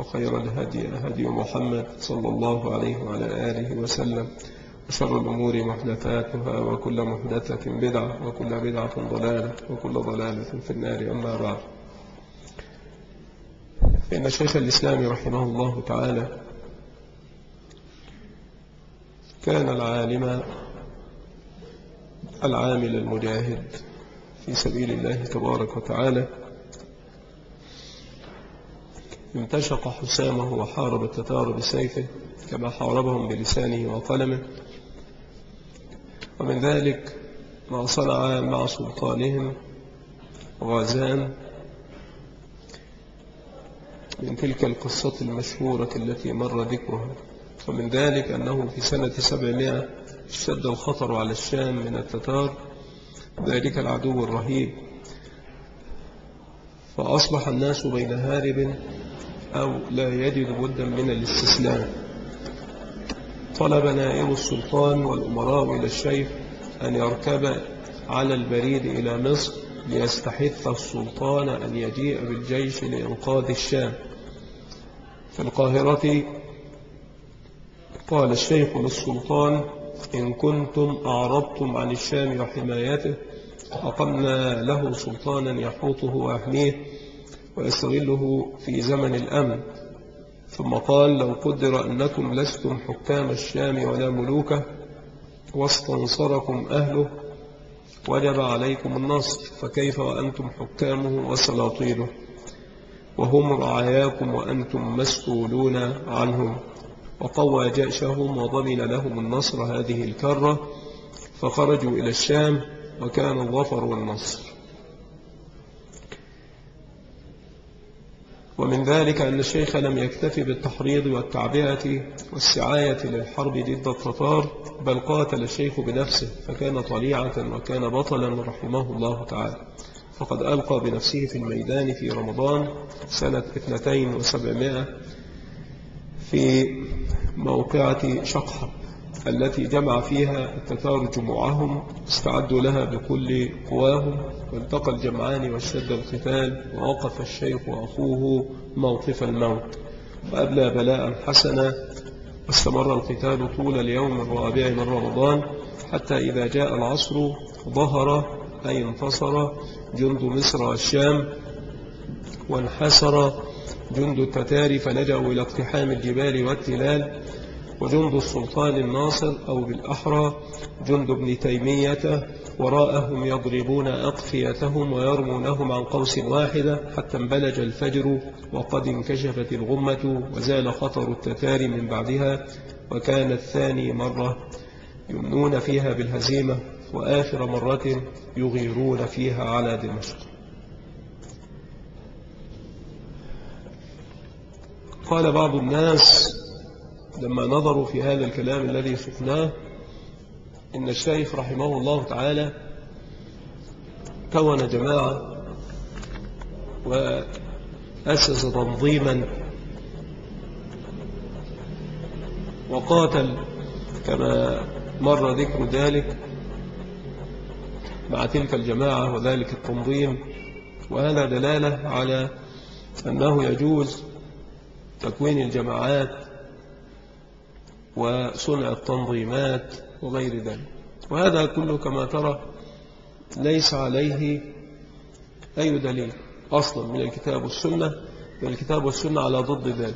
وخير الهدي هدي محمد صلى الله عليه وعلى آله وسلم. وشر الأمور محدثاتها وكل محدثة بدعة وكل بدعة ضلالة وكل ضلالة في النار أما بعد. فإن شيخ الإسلام رحمه الله تعالى كان العالم العامل المجاهد في سبيل الله تبارك وتعالى انتشق حسامه وحارب التتار بسيفه كما حاربهم بلسانه وقلمه. ومن ذلك ما صنع مع سلطانهم غازان من تلك القصة المشهورة التي مر ذكرها. ومن ذلك أنه في سنة سبعمائة اشتد الخطر على الشام من التتار. ذلك العدو الرهيب. فأصبح الناس بين هارب أو لا يجد بدا من الاستسلام. طلب نائب السلطان والأمراء إلى الشيخ أن يركب على البريد إلى مصر ليستحث السلطان أن يجيء بالجيش لإنقاذ الشام. في القاهرة قال الشيخ للسلطان إن كنتم أعرضتم عن الشام وحمايته أقمنا له سلطانا يحوطه ويحميه ويستغله في زمن الأمن. ثم قال لو قدر أنكم لستم حكام الشام ولا ملوكه واستنصركم أهله وجب عليكم النصر فكيف وأنتم حكامه وسلاطينه وهم رعاياكم وأنتم مسؤولون عنهم. وقوى جأشهم وضمن لهم النصر هذه الكرة فخرجوا إلى الشام وكان الظفر والنصر. ومن ذلك أن الشيخ لم يكتفي بالتحريض والتعبئة والسعاية للحرب ضد التتار بل قاتل الشيخ بنفسه فكان طليعة وكان بطلا رحمه الله تعالى. فقد ألقى بنفسه في الميدان في رمضان سنة 2700 في موقعة شقحة. التي جمع فيها التتار جموعهم استعدوا لها بكل قواهم. والتقى الجمعان واشتد القتال ووقف الشيخ وأخوه موقف الموت. وأبلى بلاء حسنا واستمر القتال طول اليوم الرابع من رمضان حتى إذا جاء العصر ظهر أي انتصر جند مصر والشام وانحسر جند التتار فلجأوا إلى اقتحام الجبال والتلال. وجند السلطان الناصر أو بالأحرى جند ابن تيمية وراءهم يضربون أقفيتهم ويرمونهم عن قوس واحدة حتى انبلج الفجر وقد انكشفت الغمة وزال خطر التتار من بعدها وكانت ثاني مرة يمنون فيها بالهزيمة وآخر مرة يغيرون فيها على دمشق. قال بعض الناس لما نظروا في هذا الكلام الذي سقناه إن الشيخ رحمه الله تعالى كون جماعة وأسس تنظيما وقاتل كما مر ذكر ذلك مع تلك الجماعة وذلك التنظيم. وهذا دلالة على أنه يجوز تكوين الجماعات وصنع التنظيمات وغير ذلك. وهذا كله كما ترى ليس عليه أي دليل أصلا من الكتاب والسنة والكتاب والسنة على ضد ذلك.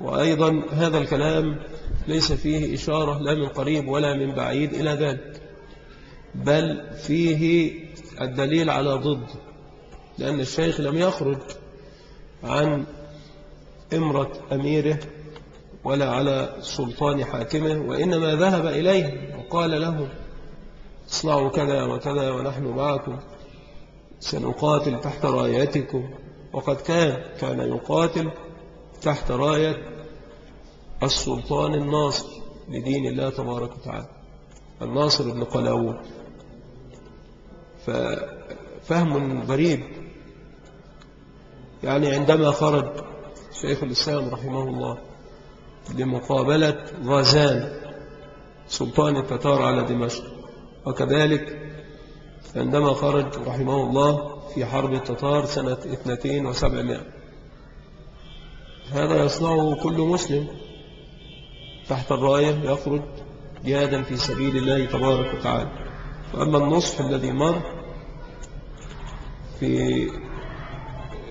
وأيضا هذا الكلام ليس فيه إشارة لا من قريب ولا من بعيد إلى ذلك بل فيه الدليل على ضد لأن الشيخ لم يخرج عن إمرة أميره ولا على سلطان حاكمه وإنما ذهب إليه وقال له اصنعوا كذا وكذا ونحن معكم سنقاتل تحت رايتكم. وقد كان كان يقاتل تحت راية السلطان الناصر لدين الله تبارك وتعالى الناصر بن قلاوون. ففهم غريب. يعني عندما خرج شيخ الإسلام رحمه الله لمقابلة غازان سلطان التتار على دمشق. وكذلك عندما خرج رحمه الله في حرب التتار سنة 2 هذا يصنعه كل مسلم. تحت الراية يخرج جهادا في سبيل الله تبارك وتعالى. وأما النصح الذي مر في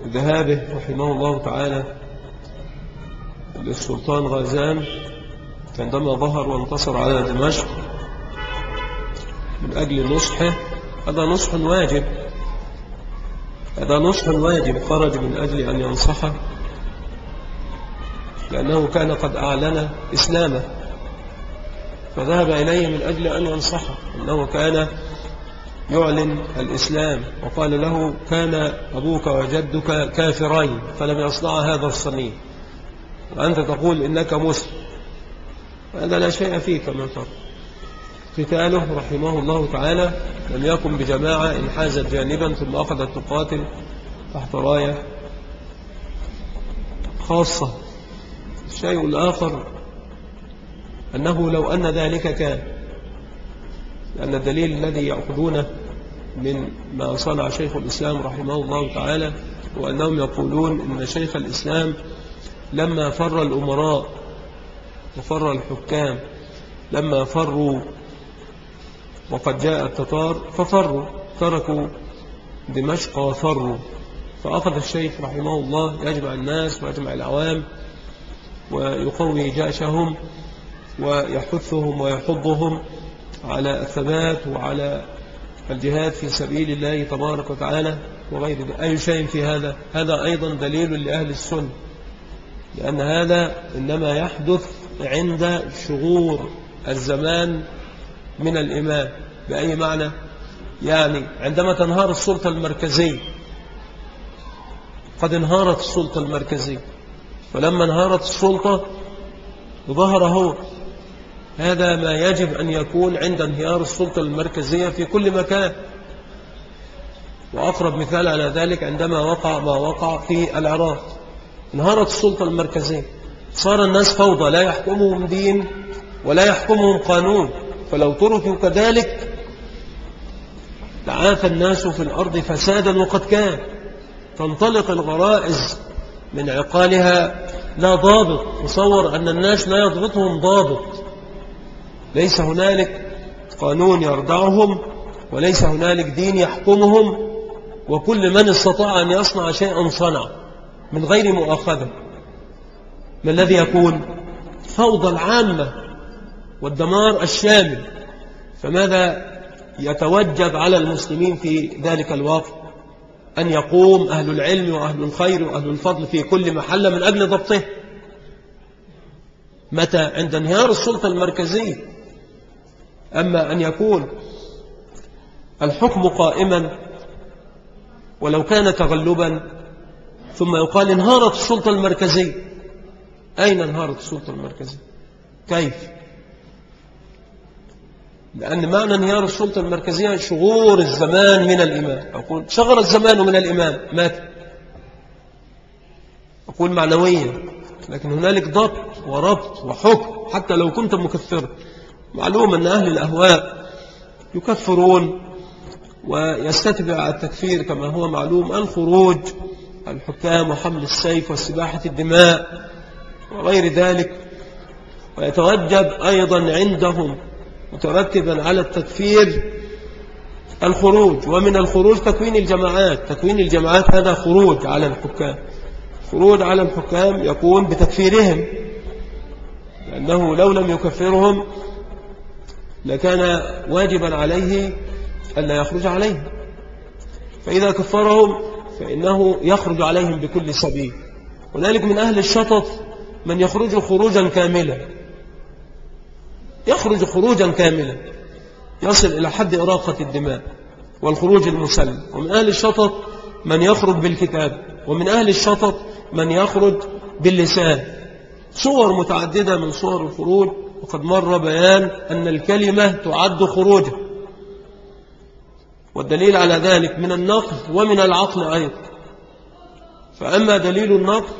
ذهابه رحمه الله تعالى للسلطان غازان عندما ظهر وانتصر على دمشق من أجل نصحه. هذا نصح واجب. هذا نصح واجب خرج من أجل أن ينصحه لأنه كان قد أعلن إسلامه فذهب إليه من أجل أن ينصحه. أنه كان يعلن الإسلام وقال له كان أبوك وجدك كافرين فلم يصنع هذا الصنيع وأنت تقول إنك مسلم. هذا لا شيء فيه كما ترى قتاله رحمه الله تعالى لم يكن بجماعة انحازت جانبا ثم أخذت تقاتل تحت راية خاصة. الشيء الآخر أنه لو أن ذلك كان لأن الدليل الذي يأخذونه من ما صنع شيخ الإسلام رحمه الله تعالى وأنهم يقولون إن شيخ الإسلام لما فر الأمراء وفر الحكام لما فروا وقد جاء التتار ففروا تركوا دمشق وفروا. فأخذ الشيخ رحمه الله يجمع الناس ويجمع العوام ويقوي جأشهم ويحثهم ويحضهم على الثبات وعلى الجهاد في سبيل الله تبارك وتعالى وغير أي شيء في هذا؟ هذا أيضا دليل لأهل السنة. لأن هذا إنما يحدث عند شغور الزمان من الإمام بأي معنى؟ يعني عندما تنهار السلطة المركزية قد انهارت السلطة المركزية. فلما انهارت السلطة ظهر هو. هذا ما يجب أن يكون عند انهيار السلطة المركزية في كل مكان. وأقرب مثال على ذلك عندما وقع ما وقع في العراق. انهارت السلطة المركزية. صار الناس فوضى لا يحكمهم دين ولا يحكمهم قانون. فلو تركوا كذلك لعاف الناس في الأرض فسادا وقد كان. تنطلق الغرائز من عقالها لا ضابط. تصور أن الناس لا يضبطهم ضابط. ليس هنالك قانون يردعهم وليس هنالك دين يحكمهم وكل من استطاع أن يصنع شيئا صنع. من غير مؤاخذة. ما الذي يكون؟ فوضى العامة والدمار الشامل. فماذا يتوجب على المسلمين في ذلك الوقت؟ أن يقوم أهل العلم وأهل الخير وأهل الفضل في كل محل من أجل ضبطه. متى؟ عند انهيار السلطة المركزية. أما أن يكون الحكم قائما ولو كان تغلبا ثم يقال انهارت السلطة المركزية. أين انهارت السلطة المركزية؟ كيف؟ لأن معنى انهيار السلطة المركزية شغور الزمان من الإمام. أقول شغر الزمان من الإمام. مات. أقول معنويا لكن هنالك ضبط وربط وحكم حتى لو كنت مكفر معلوم أن أهل الأهواء يكفرون ويستتبع التكفير كما هو معلوم. الخروج الحكام وحمل السيف وسباحة الدماء وغير ذلك ويتوجب أيضا عندهم مترتبا على التكفير الخروج. ومن الخروج تكوين الجماعات. تكوين الجماعات هذا خروج على الحكام. خروج على الحكام يكون بتكفيرهم لأنه لو لم يكفرهم لكان واجبا عليه أن لا يخرج عليهم فإذا كفرهم فإنه يخرج عليهم بكل سبيل. هنالك من أهل الشطط من يخرج خروجا كاملا. يخرج خروجا كاملا. يصل إلى حد إراقة الدماء والخروج المسلم. ومن أهل الشطط من يخرج بالكتاب. ومن أهل الشطط من يخرج باللسان. صور متعددة من صور الخروج. وقد مر بيان أن الكلمة تعد خروجا. والدليل على ذلك من النقل ومن العقل أيضا. فأما دليل النقل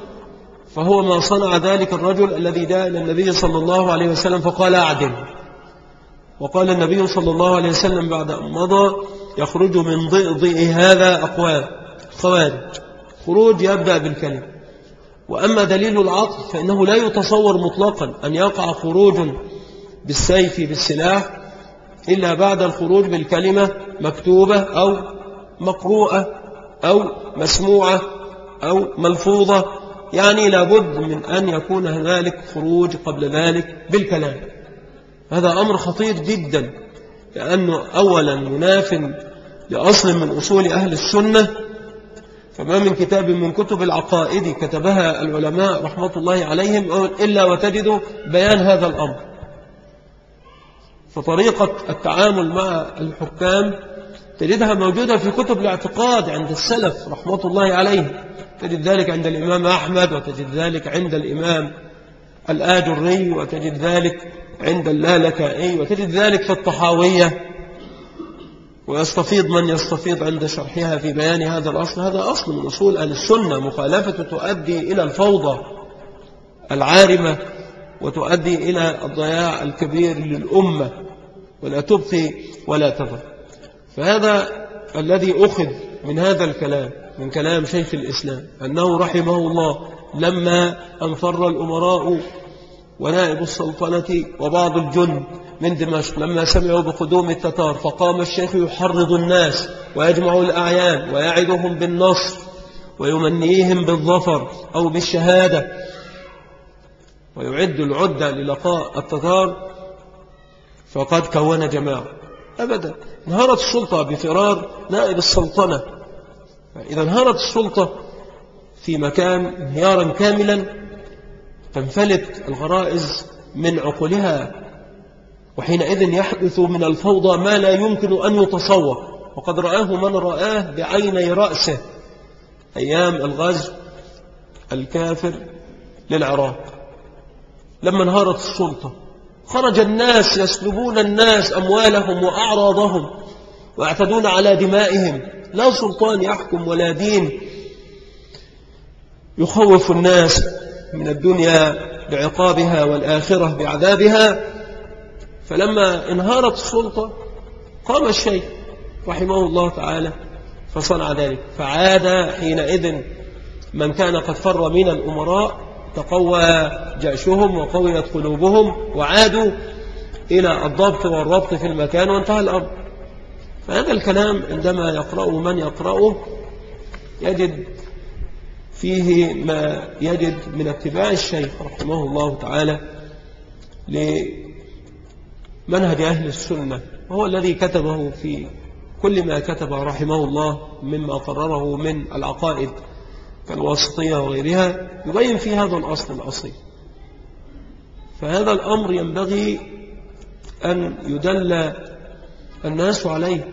فهو ما صنع ذلك الرجل الذي جاء إلى النبي صلى الله عليه وسلم فقال أعدل. وقال النبي صلى الله عليه وسلم بعد أن مضى يخرج من ضئضئ هذا أقوال. خوارج. خروج يبدأ بالكلمة وأما دليل العقل فإنه لا يتصور مطلقا أن يقع خروج بالسيف بالسلاح إلا بعد الخروج بالكلمة مكتوبة أو مقروءة أو مسموعة أو ملفوظة. يعني لابد من أن يكون هنالك خروج قبل ذلك بالكلام. هذا أمر خطير جدا لأنه أولا يناف لأصل من أصول أهل السنة. فما من كتاب من كتب العقائد كتبها العلماء رحمة الله عليهم إلا وتجد بيان هذا الأمر. فطريقة التعامل مع الحكام تجدها موجودة في كتب الاعتقاد عند السلف رحمة الله عليهم. تجد ذلك عند الإمام أحمد وتجد ذلك عند الإمام الآجري وتجد ذلك عند اللالكائي وتجد ذلك في الطحاوية. ويستفيض من يستفيض عند شرحها في بيان هذا الأصل. هذا أصل من أصول أهل السنة. مخالفة تؤدي إلى الفوضى العارمة وتؤدي إلى الضياع الكبير للأمة. ولا تبقي ولا تذر فهذا الذي أخذ من هذا الكلام من كلام شيخ الإسلام أنه رحمه الله لما أنفر الأمراء ونائب السلطنة وبعض الجند من دمشق لما سمعوا بقدوم التتار فقام الشيخ يحرض الناس ويجمع الأعيان ويعدهم بالنصر ويمنيهم بالظفر أو بالشهادة ويعد العدة للقاء التتار فقد كون جماعة. أبدا. انهارت السلطة بفرار نائب السلطنة. إذا انهارت السلطة في مكان انهيارا كاملا تنفلت الغرائز من عقولها وحينئذ يحدث من الفوضى ما لا يمكن أن يتصور. وقد رآه من رآه بعيني رأسه. أيام الغزو الكافر للعراق. لما انهارت السلطة خرج الناس يسلبون الناس أموالهم وأعراضهم ويعتدون على دمائهم. لا سلطان يحكم ولا دين. يخوف الناس من الدنيا بعقابها والآخرة بعذابها. فلما انهارت السلطة قام الشيخ رحمه الله تعالى فصنع ذلك. فعاد حينئذ من كان قد فر من الأمراء تقوى جأشهم وقويت قلوبهم وعادوا إلى الضبط والربط في المكان وانتهى الأمر. فهذا الكلام عندما يقرأه من يقرأه يجد فيه ما يجد من اتباع الشيخ رحمه الله تعالى لمنهج أهل السنة وهو الذي كتبه في كل ما كتب رحمه الله مما قرره من العقائد. كالواسطية وغيرها يبين في هذا الأصل الأصيل. فهذا الأمر ينبغي أن يدل الناس عليه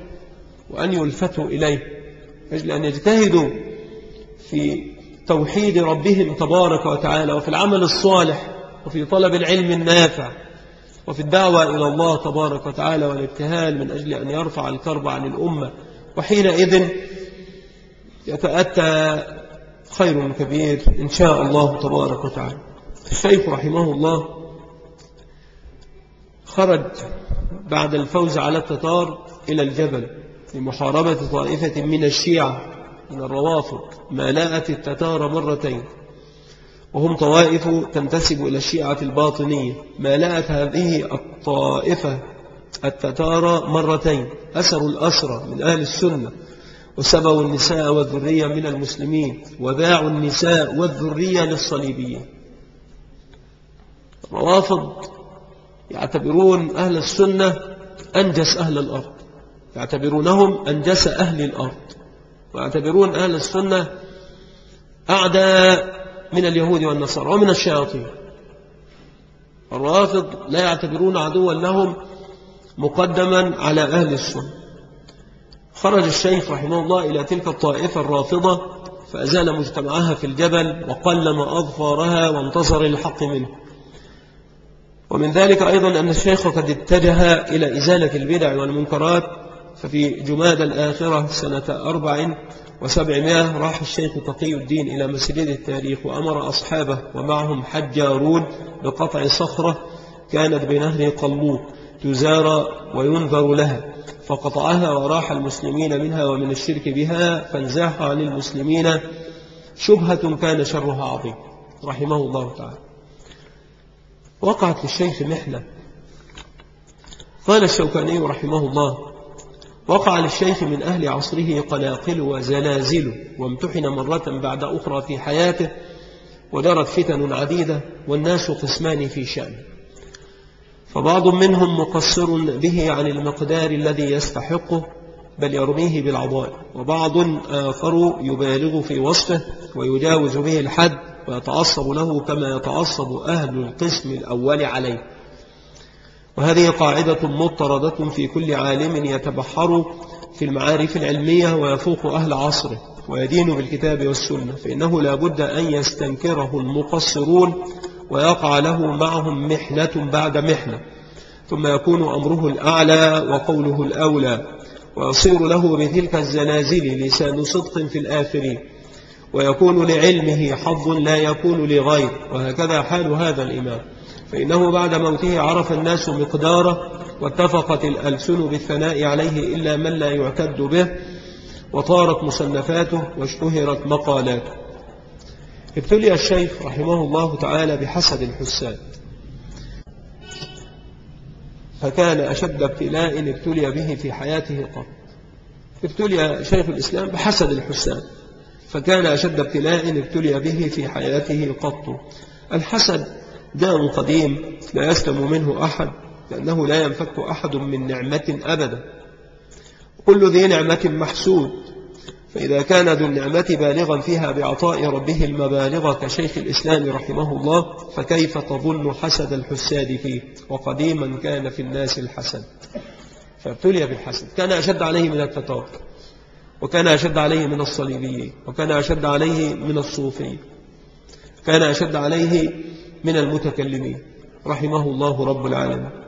وأن يلفتوا إليه أجل أن يجتهدوا في توحيد ربهم تبارك وتعالى وفي العمل الصالح وفي طلب العلم النافع وفي الدعوة إلى الله تبارك وتعالى والابتهال من أجل أن يرفع الكرب عن الأمة. وحينئذ يتأتى خير كبير إن شاء الله تبارك وتعالى. الشيخ رحمه الله خرج بعد الفوز على التتار إلى الجبل لمحاربة طائفة من الشيعة من الروافض ما لاءت التتار مرتين. وهم طوائف تنتسب إلى الشيعة الباطنية. ما لاءت هذه الطائفة التتار مرتين. أسروا الأسرى من أهل السنة. وسبوا النساء والذرية من المسلمين وباعوا النساء والذرية للصليبيين. الروافض يعتبرون أهل السنة أنجس أهل الأرض. يعتبرونهم أنجس أهل الأرض. ويعتبرون أهل السنة أعداء من اليهود والنصارى ومن الشياطين. الرافض لا يعتبرون عدوا لهم مقدما على أهل السنة. خرج الشيخ رحمه الله إلى تلك الطائفة الرافضة فأزال مجتمعها في الجبل وقلم أظفارها وانتصر للحق منه. ومن ذلك أيضا أن الشيخ قد اتجه إلى إزالة البدع والمنكرات ففي جماد الآخرة سنة أربع وسبعمائة راح الشيخ تقي الدين إلى مسجد التاريخ وأمر أصحابه ومعهم حجارون بقطع صخرة كانت بنهر قلوب تزار وينذر لها فقطعها وراح المسلمين منها ومن الشرك بها فانزاح عن المسلمين. شبهة كان شرها عظيم رحمه الله تعالى. وقعت للشيخ محنة. قال الشوكاني رحمه الله وقع للشيخ من أهل عصره قلاقل وزلازل وامتحن مرة بعد أخرى في حياته ودرت فتن عديدة والناس قسمان في شأنه. فبعض منهم مقصر به عن المقدار الذي يستحقه بل يرميه بالعضاء وبعض آخر يبالغ في وصفه ويجاوز به الحد ويتعصب له كما يتعصب أهل القسم الأول عليه. وهذه قاعدة مضطردة في كل عالم يتبحر في المعارف العلمية ويفوق أهل عصره ويدين بالكتاب والسنة. فإنه لا بد أن يستنكره المقصرون ويقع له معهم محنة بعد محنة ثم يكون أمره الأعلى وقوله الأولى ويصير له بتلك الزلازل لسان صدق في الآخرين ويكون لعلمه حظ لا يكون لغير وهكذا حال هذا الإمام. فإنه بعد موته عرف الناس مقداره واتفقت الألسن بالثناء عليه إلا من لا يعتد به وطارت مصنفاته واشتهرت مقالاته. ابتلي الشيخ رحمه الله تعالى بحسد الحساد. فكان أشد ابتلاء ابتلي به في حياته قط. ابتلي شيخ الإسلام بحسد الحساد. فكان أشد ابتلاء ابتلي به في حياته قط. الحسد داء قديم لا يسلم منه أحد لأنه لا ينفك أحد من نعمة أبدا. كل ذي نعمة محسود فإذا كان ذو النعمة بالغا فيها بعطاء ربه المبالغ كشيخ الإسلام رحمه الله فكيف تظن حسد الحساد فيه؟ وقديما كان في الناس الحسد. فابتلي بالحسد. كان أشد عليه من التتار وكان أشد عليه من الصليبيين وكان أشد عليه من الصوفيين كان أشد عليه من المتكلمين. رحمه الله رب العالمين.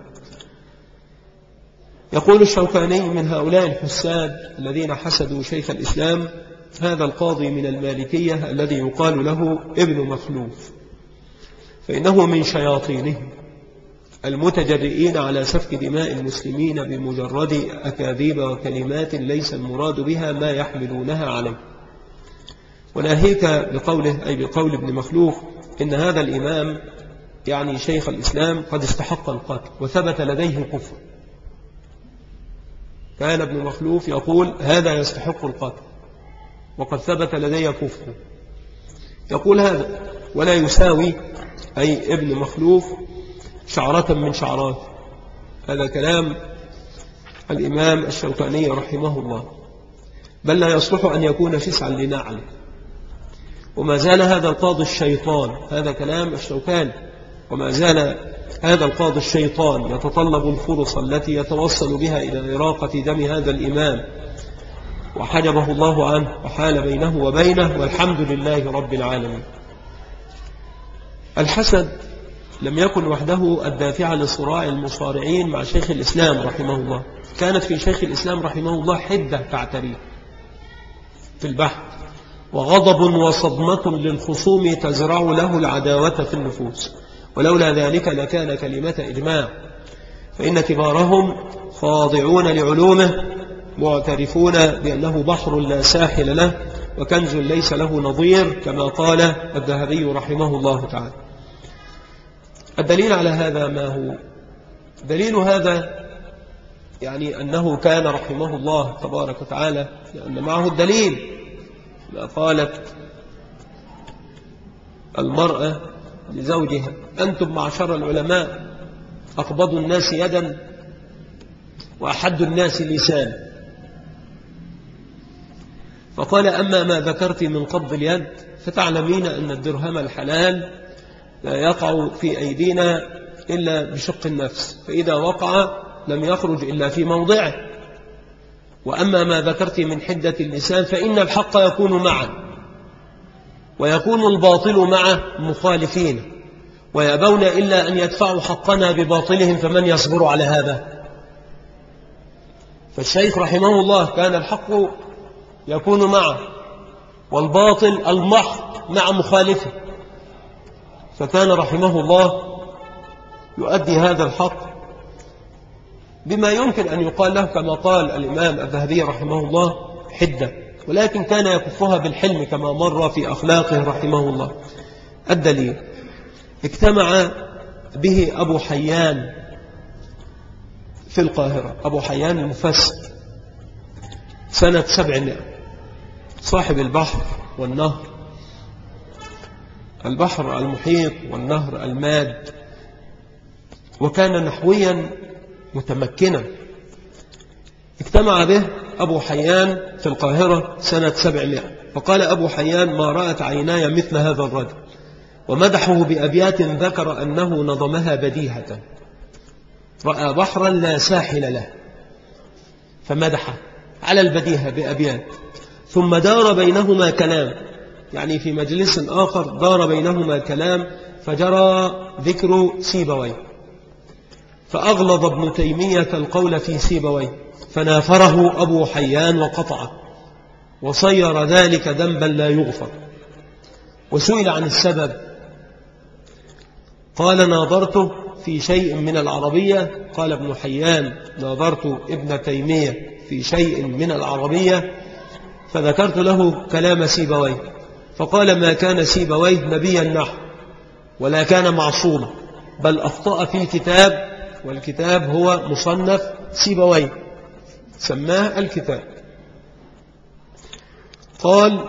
يقول الشوكاني من هؤلاء الحساد الذين حسدوا شيخ الإسلام هذا القاضي من المالكية الذي يقال له ابن مخلوف. فإنه من شياطينهم المتجرئين على سفك دماء المسلمين بمجرد أكاذيب وكلمات ليس المراد بها ما يحملونها عليه. وناهيك بقوله أي بقول ابن مخلوف إن هذا الإمام يعني شيخ الإسلام قد استحق القتل وثبت لديه كفر كان ابن مخلوف يقول هذا يستحق القتل وقد ثبت لدي كفر. يقول هذا ولا يساوي أي ابن مخلوف شعرة من شعرات. هذا كلام الإمام الشوكاني رحمه الله. بل لا يصلح أن يكون فسعا لنعل وما زال هذا القاضي الشيطان هذا كلام الشوكاني. وما زال هذا القاضي الشيطان يتطلب الفرص التي يتوصل بها إلى إراقة دم هذا الإمام. وحجبه الله عنه وحال بينه وبينه والحمد لله رب العالمين. الحسد لم يكن وحده الدافع لصراع المصارعين مع شيخ الإسلام رحمه الله. كانت في شيخ الإسلام رحمه الله حدة تعتريه في البحث. وغضب وصدمة للخصوم تزرع له العداوة في النفوس. ولولا ذلك لكان كلمة إجماع. فإن كبارهم خاضعون لعلومه معترفون بأنه بحر لا ساحل له وكنز ليس له نظير كما قال الذهبي رحمه الله تعالى. الدليل على هذا ما هو؟ دليل هذا يعني أنه كان رحمه الله تبارك وتعالى لأن معه الدليل. ما قالت المرأة لزوجها أنتم معشر العلماء أقبض الناس يدا وأحد الناس لسان. فقال أما ما ذكرت من قبض اليد فتعلمين أن الدرهم الحلال لا يقع في أيدينا إلا بشق النفس. فإذا وقع لم يخرج إلا في موضعه. وأما ما ذكرت من حدة اللسان فإن الحق يكون معا. ويكون الباطل مع مخالفين ويأبون إلا أن يدفعوا حقنا بباطلهم فمن يصبر على هذا؟ فالشيخ رحمه الله كان الحق يكون معه والباطل المحض مع مخالفه. فكان رحمه الله يؤدي هذا الحق بما يمكن أن يقال له كما قال الإمام الذهبي رحمه الله حدة. ولكن كان يكفها بالحلم كما مر في أخلاقه رحمه الله. الدليل اجتمع به أبو حيان في القاهرة. أبو حيان المفسر سنة سبعمائة. صاحب البحر والنهر. البحر المحيط والنهر الماد. وكان نحويا متمكنا. اجتمع به أبو حيان في القاهرة سنة سبعمائة. فقال أبو حيان ما رأت عيناي مثل هذا الرجل. ومدحه بأبيات ذكر أنه نظمها بديهة. رأى بحرا لا ساحل له. فمدح على البديهة بأبيات. ثم دار بينهما كلام. يعني في مجلس آخر دار بينهما كلام. فجرى ذكر سيبويه. فأغلظ ابن تيمية القول في سيبويه. فنافره أبو حيان وقطعه وصير ذلك ذنبا لا يغفر. وسئل عن السبب. قال ناظرته في شيء من العربية. قال ابن حيان ناظرت ابن تيمية في شيء من العربية. فذكرت له كلام سيبويه. فقال ما كان سيبويه نبيا نحو ولا كان معصوما بل أخطأ في الكتاب والكتاب هو مصنف سيبويه. سماه الكتاب. قال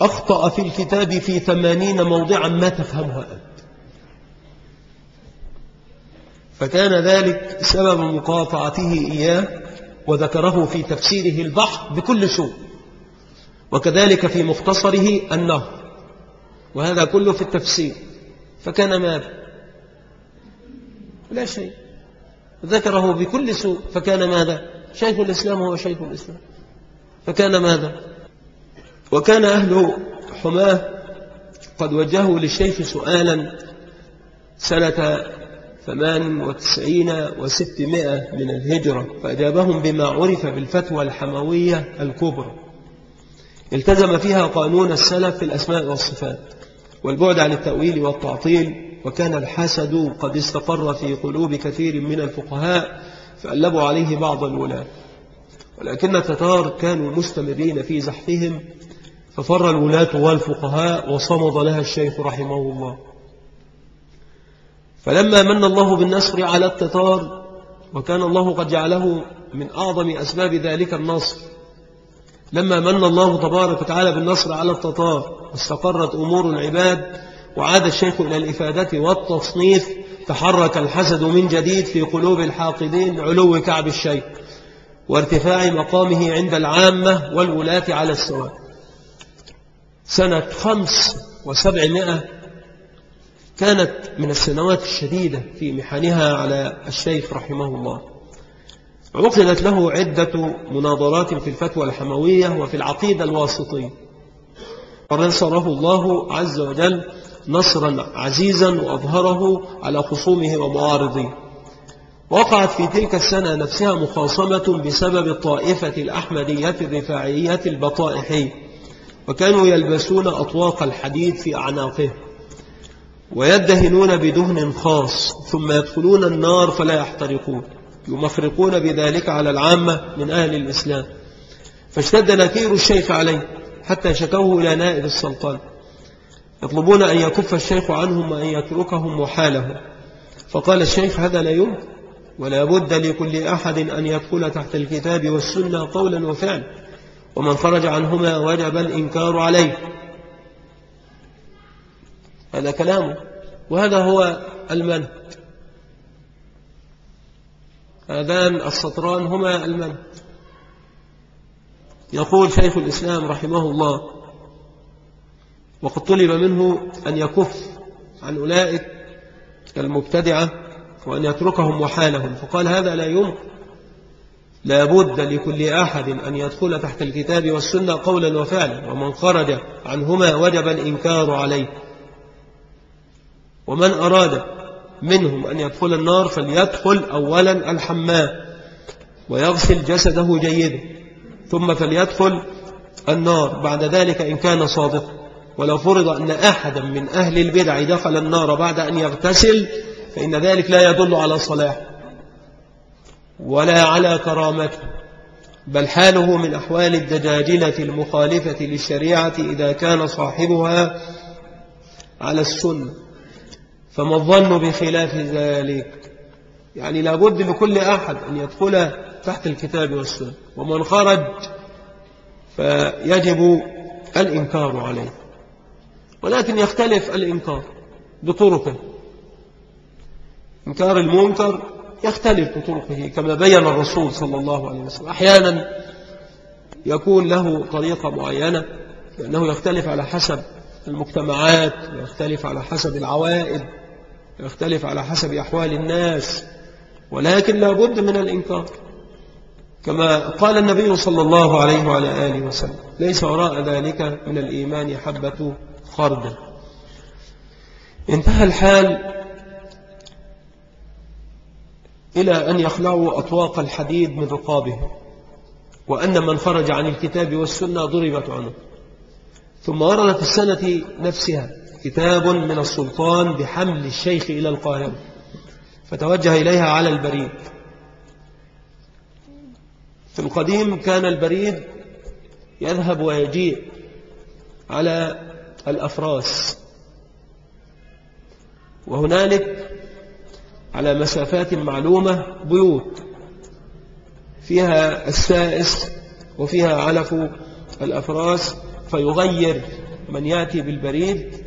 أخطأ في الكتاب في ثمانين موضعا ما تفهمها أنت. فكان ذلك سبب مقاطعته إياه وذكره في تفسيره البحر بكل سوء وكذلك في مختصره النهر. وهذا كله في التفسير. فكان ماذا؟ لا شيء. ذكره بكل سوء. فكان ماذا؟ شيخ الإسلام هو شيخ الإسلام. فكان ماذا؟ وكان أهل حماة قد وجهوا للشيخ سؤالا سنة ثمان وتسعين وستمائة من الهجرة فأجابهم بما عرف بالفتوى الحموية الكبرى. التزم فيها قانون السلف في الأسماء والصفات والبعد عن التأويل والتعطيل وكان الحسد قد استقر في قلوب كثير من الفقهاء فألبوا عليه بعض الولاة. ولكن التتار كانوا مستمرين في زحفهم ففر الولاة والفقهاء وصمد لها الشيخ رحمه الله. فلما من الله بالنصر على التتار وكان الله قد جعله من أعظم أسباب ذلك النصر. لما من الله تبارك وتعالى بالنصر على التتار واستقرت أمور العباد وعاد الشيخ إلى الإفادة والتصنيف تحرك الحسد من جديد في قلوب الحاقدين علو كعب الشيخ وارتفاع مقامه عند العامة والولاة على السواء. سنة خمس وسبعمائة كانت من السنوات الشديدة في محنها على الشيخ رحمه الله. عقدت له عدة مناظرات في الفتوى الحموية وفي العقيدة الواسطية. ونصره الله عز وجل نصرا عزيزا وأظهره على خصومه ومعارضيه وقعت في تلك السنة نفسها مخاصمة بسبب الطائفة الأحمدية الرفاعية البطائحية وكانوا يلبسون أطواق الحديد في أعناقهم ويدهنون بدهن خاص ثم يدخلون النار فلا يحترقون يمفرقون بذلك على العامة من أهل الإسلام. فاشتد نكير الشيخ عليه حتى شكوه إلى نائب السلطان. يطلبون أن يكف الشيخ عنهم وأن يتركهم وحالهم. فقال الشيخ هذا لا يمكن ولا بد لكل أحد أن يدخل تحت الكتاب والسنة قولا وفعلا. ومن خرج عنهما وجب الإنكار عليه. هذا كلامه وهذا هو المنهج. هذان السطران هما المنهج. يقول شيخ الإسلام رحمه الله وقد طلب منه أن يكف عن أولئك المبتدعة وأن يتركهم وحالهم فقال هذا لا يمكن لا بد لكل أحد أن يدخل تحت الكتاب والسنة قولا وفعلا ومن خرج عنهما وجب الإنكار عليه. ومن أراد منهم أن يدخل النار فليدخل أولا الحمام ويغسل جسده جيدا. ثم فليدخل النار. بعد ذلك إن كان صادقا ولو فرض أن أحدا من أهل البدع دخل النار بعد أن يغتسل فإن ذلك لا يدل على صلاح ولا على كرامته. بل حاله من أحوال الدجاجلة المخالفة للشريعة إذا كان صاحبها على السنة. فما الظن بخلاف ذلك؟ يعني لابد لكل أحد أن يدخل تحت الكتاب والسنة. ومن خرج فيجب الإنكار عليه. ولكن يختلف الإنكار بطرقه. إنكار المنكر يختلف بطرقه كما بين الرسول صلى الله عليه وسلم. أحيانا يكون له طريقة معينة لأنه يختلف على حسب المجتمعات يختلف على حسب العوائد يختلف على حسب أحوال الناس. ولكن لا بد من الإنكار. كما قال النبي صلى الله عليه وعلى آله وسلم ليس وراء ذلك من الإيمان حبة خردل انتهى الحال إلى أن يخلعوا أطواق الحديد من رقابهم وأن من خرج عن الكتاب والسنة ضربت عنه. ثم ورد في السنة نفسها كتاب من السلطان بحمل الشيخ إلى القاهرة فتوجه إليها على البريد. في القديم كان البريد يذهب ويجيء على الأفراس. وهنالك على مسافات معلومة بيوت. فيها السائس وفيها علف الأفراس فيغير من يأتي بالبريد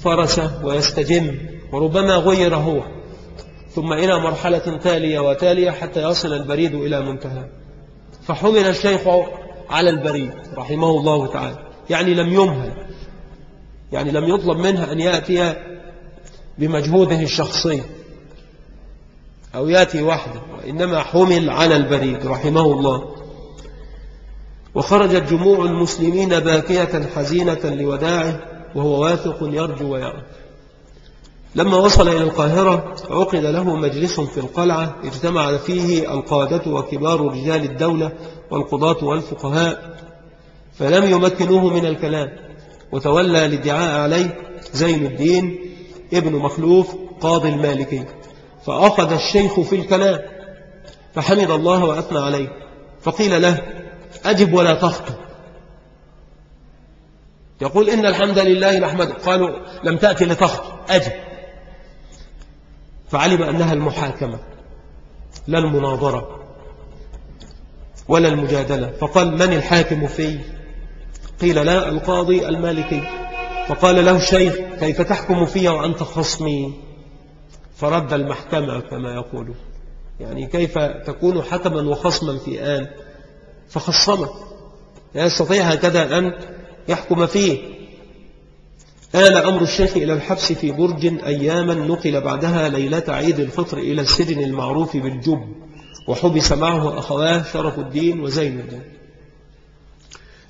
فرسه ويستجم وربما غير هو ثم إلى مرحلة تالية وتالية حتى يصل البريد إلى منتهى. فحمل الشيخ على البريد رحمه الله تعالى. يعني لم يمهل. يعني لم يطلب منها أن يأتي بمجهوده الشخصي أو يأتي وحده وإنما حمل على البريد رحمه الله. وخرجت جموع المسلمين باكية حزينة لوداعه وهو واثق يرجو ويأمل لما وصل إلى القاهرة عقد له مجلس في القلعة اجتمع فيه القادة وكبار رجال الدولة والقضاة والفقهاء فلم يمكنوه من الكلام وتولى الادعاء عليه زين الدين ابن مخلوف قاضي المالكي فأخذ الشيخ في الكلام فحمد الله وأثنى عليه فقيل له أجب ولا تخطب. يقول إن الحمد لله نحمده. قالوا لم تأتي لتخطب. أجب. فعلم أنها المحاكمة لا المناظرة ولا المجادلة. فقال من الحاكم فيه قيل لا القاضي المالكي. فقال له الشيخ كيف تحكم في وأنت خصمي؟ فرد المحكمة كما يقول. يعني كيف تكون حكما وخصما في آن؟ فخصمه. لا يستطيع هكذا أن يحكم فيه. آل أمر الشيخ إلى الحبس في برج أياما نقل بعدها ليلة عيد الفطر إلى السجن المعروف بالجب وحبس معه أخواه شرف الدين وزين الدين.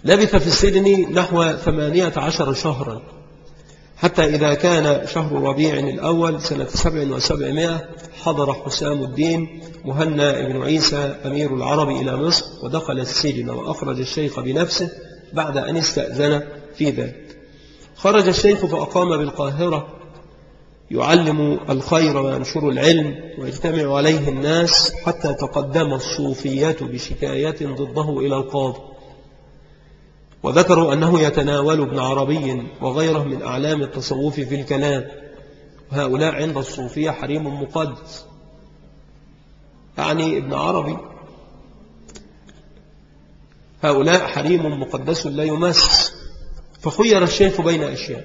لبث في السجن نحو ثمانية عشر شهرا حتى إذا كان شهر ربيع الأول سنة سبع وسبعمائة حضر حسام الدين مهنا بن عيسى أمير العرب إلى مصر ودخل السجن وأخرج الشيخ بنفسه بعد أن استأذن في ذلك. خرج الشيخ فأقام بالقاهرة يعلم الخير وينشر العلم ويجتمع عليه الناس حتى تقدم الصوفية بشكاية ضده إلى القاضي. وذكروا أنه يتناول ابن عربي وغيره من أعلام التصوف في الكلام وهؤلاء عند الصوفية حريم مقدس. يعني ابن عربي هؤلاء حريم مقدس لا يمس. فخير الشيخ بين أشياء.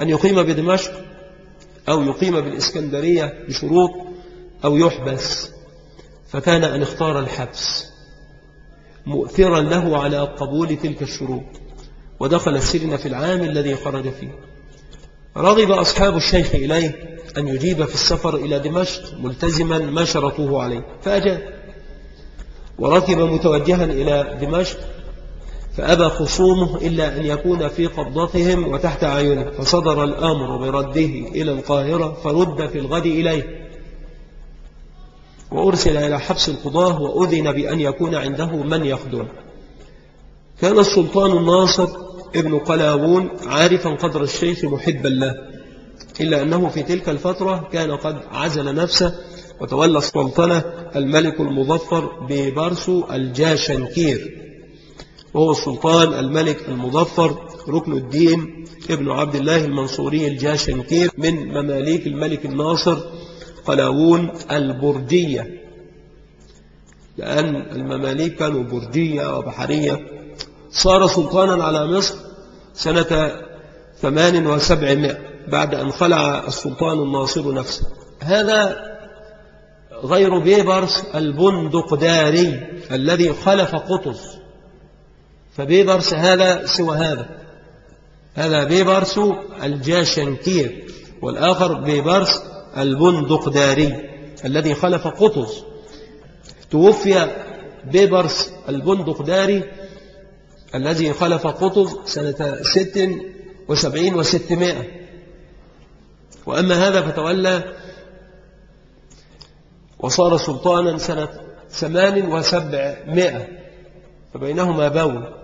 أن يقيم بدمشق أو يقيم بالإسكندرية بشروط أو يحبس. فكان أن اختار الحبس مؤثرا له على قبول تلك الشروط ودخل السجن في العام الذي خرج فيه. رغب أصحاب الشيخ إليه أن يجيب في السفر إلى دمشق ملتزما ما شرطوه عليه فأجاب. وركب متوجها إلى دمشق فأبى خصومه إلا أن يكون في قبضتهم وتحت عينه فصدر الأمر برده إلى القاهرة فرد في الغد إليه. وأرسل إلى حبس القضاة وأذن بأن يكون عنده من يخدم. كان السلطان الناصر ابن قلاوون عارفا قدر الشيخ محبا له إلا أنه في تلك الفترة كان قد عزل نفسه وتولى السلطنة الملك المظفر بيبرس الجاشنكير. وهو السلطان الملك المظفر ركن الدين ابن عبد الله المنصوري الجاشنكير من مماليك الملك الناصر قلاوون البرجية لأن المماليك كانوا برجية وبحرية. صار سلطانا على مصر سنة ثمان وسبعمائة بعد أن خلع السلطان الناصر نفسه. هذا غير بيبرس البندقداري الذي خلف قطز. فبيبرس هذا سوى هذا. هذا بيبرس الجاشنكير والآخر بيبرس البندقداري الذي خلف قطز. توفي بيبرس البندقداري الذي خلف قطز سنة ست وسبعين وستمائة. وأما هذا فتولى وصار سلطانا سنة ثمان وسبعمائة فبينهما بون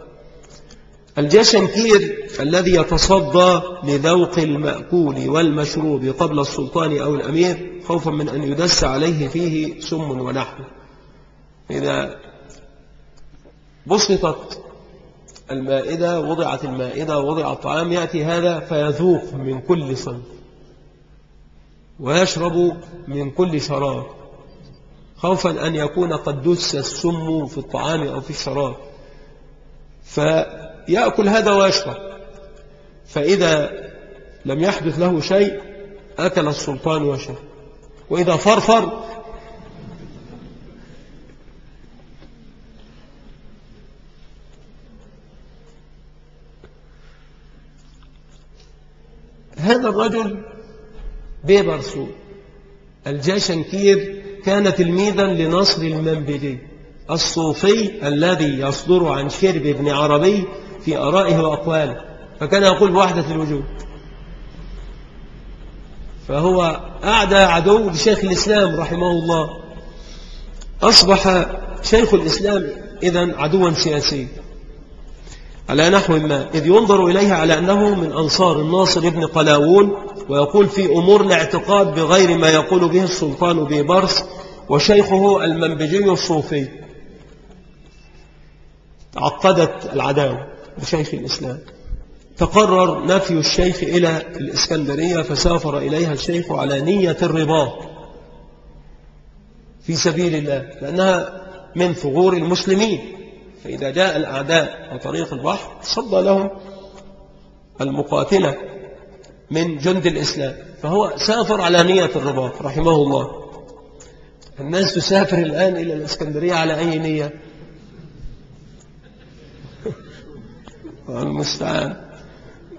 الجشنكير الذي يتصدى لذوق المأكول والمشروب قبل السلطان أو الأمير خوفا من أن يدس عليه فيه سم ونحو. إذا بسطت المائدة وضعت المائدة وضع الطعام يأتي هذا فيذوق من كل صنف ويشرب من كل شراب خوفا أن يكون قد دس السم في الطعام أو في الشراب. فيأكل هذا ويشرب. فإذا لم يحدث له شيء أكل السلطان وشرب. وإذا فرفر هذا الرجل بيبرس الجاشنكير كان تلميذا لنصر المنبجي الصوفي الذي يصدر عن شرب ابن عربي في أرائه وأقواله. فكان يقول بوحدة الوجود. فهو أعدى عدو لشيخ الإسلام رحمه الله. أصبح شيخ الإسلام إذن عدوا سياسيا. على نحو ما إذ ينظر إليه على أنه من أنصار الناصر ابن قلاوون ويقول في أمور الاعتقاد بغير ما يقول به السلطان ببرس وشيخه المنبجي الصوفي. عقدت العداوة. بشيخ الإسلام. تقرر نفي الشيخ إلى الإسكندرية فسافر إليها الشيخ على نية الرباط في سبيل الله لأنها من ثغور المسلمين. فإذا جاء الأعداء وطريق البحر صد لهم المقاتلة من جند الإسلام. فهو سافر على نية الرباط رحمه الله. الناس تسافر الآن إلى الإسكندرية على أي نية؟ المستعان.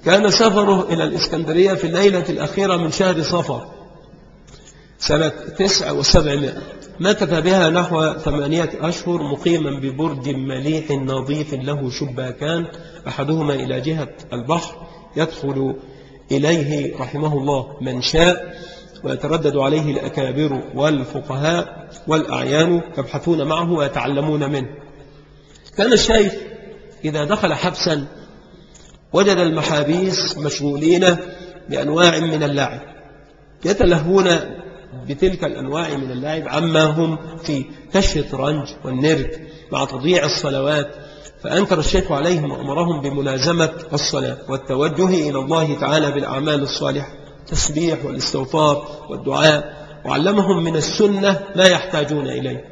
كان سفره إلى الإسكندرية في الليلة الأخيرة من شهر صفر سنة تسعة وسبعمائة. مكث بها نحو ثمانية أشهر مقيما ببرج مليح نظيف له شباكان أحدهما إلى جهة البحر يدخل إليه رحمه الله من شاء ويتردد عليه الأكابر والفقهاء والأعيان يبحثون معه ويتعلمون منه. كان الشيخ إذا دخل حبسا وجد المحابيس مشغولين بأنواع من اللعب. يتلهون بتلك الأنواع من اللعب عما هم في كالشطرنج والنرد مع تضييع الصلوات. فأنكر الشيخ عليهم وأمرهم بملازمة الصلاة والتوجه إلى الله تعالى بالأعمال الصالحة التسبيح والاستغفار والدعاء. وعلمهم من السنة ما يحتاجون إليه.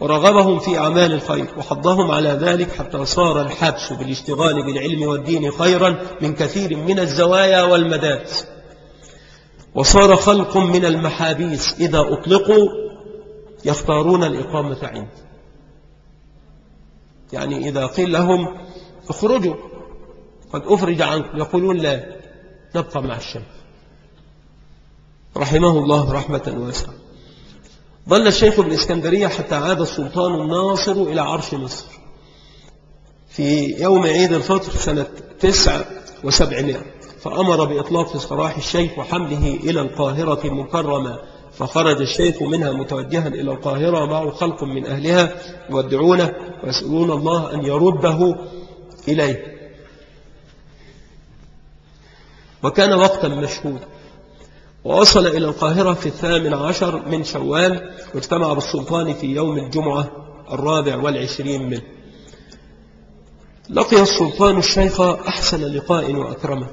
ورغبهم في أعمال الخير وحضهم على ذلك حتى صار الحبس بالاشتغال بالعلم والدين خيرا من كثير من الزوايا والمدارس وصار خلق من المحابيس إذا أطلقوا يختارون الإقامة عنده يعني إذا قيل لهم اخرجوا قد أفرج عنكم يقولون لا نبقى مع الشمس. رحمه الله رحمة واسعة. ظل الشيخ بالإسكندرية حتى عاد السلطان الناصر إلى عرش مصر. في يوم عيد الفطر سنة تسع وسبعمائة فأمر بإطلاق سراح الشيخ وحمله إلى القاهرة المكرمة فخرج الشيخ منها متوجها إلى القاهرة معه خلق من أهلها يودعونه ويسألون الله أن يرده إليه. وكان وقتا مشهودا. ووصل إلى القاهرة في الثامن عشر من شوال واجتمع بالسلطان في يوم الجمعة الرابع والعشرين منه. لقي السلطان الشيخ أحسن لقاء وأكرمه.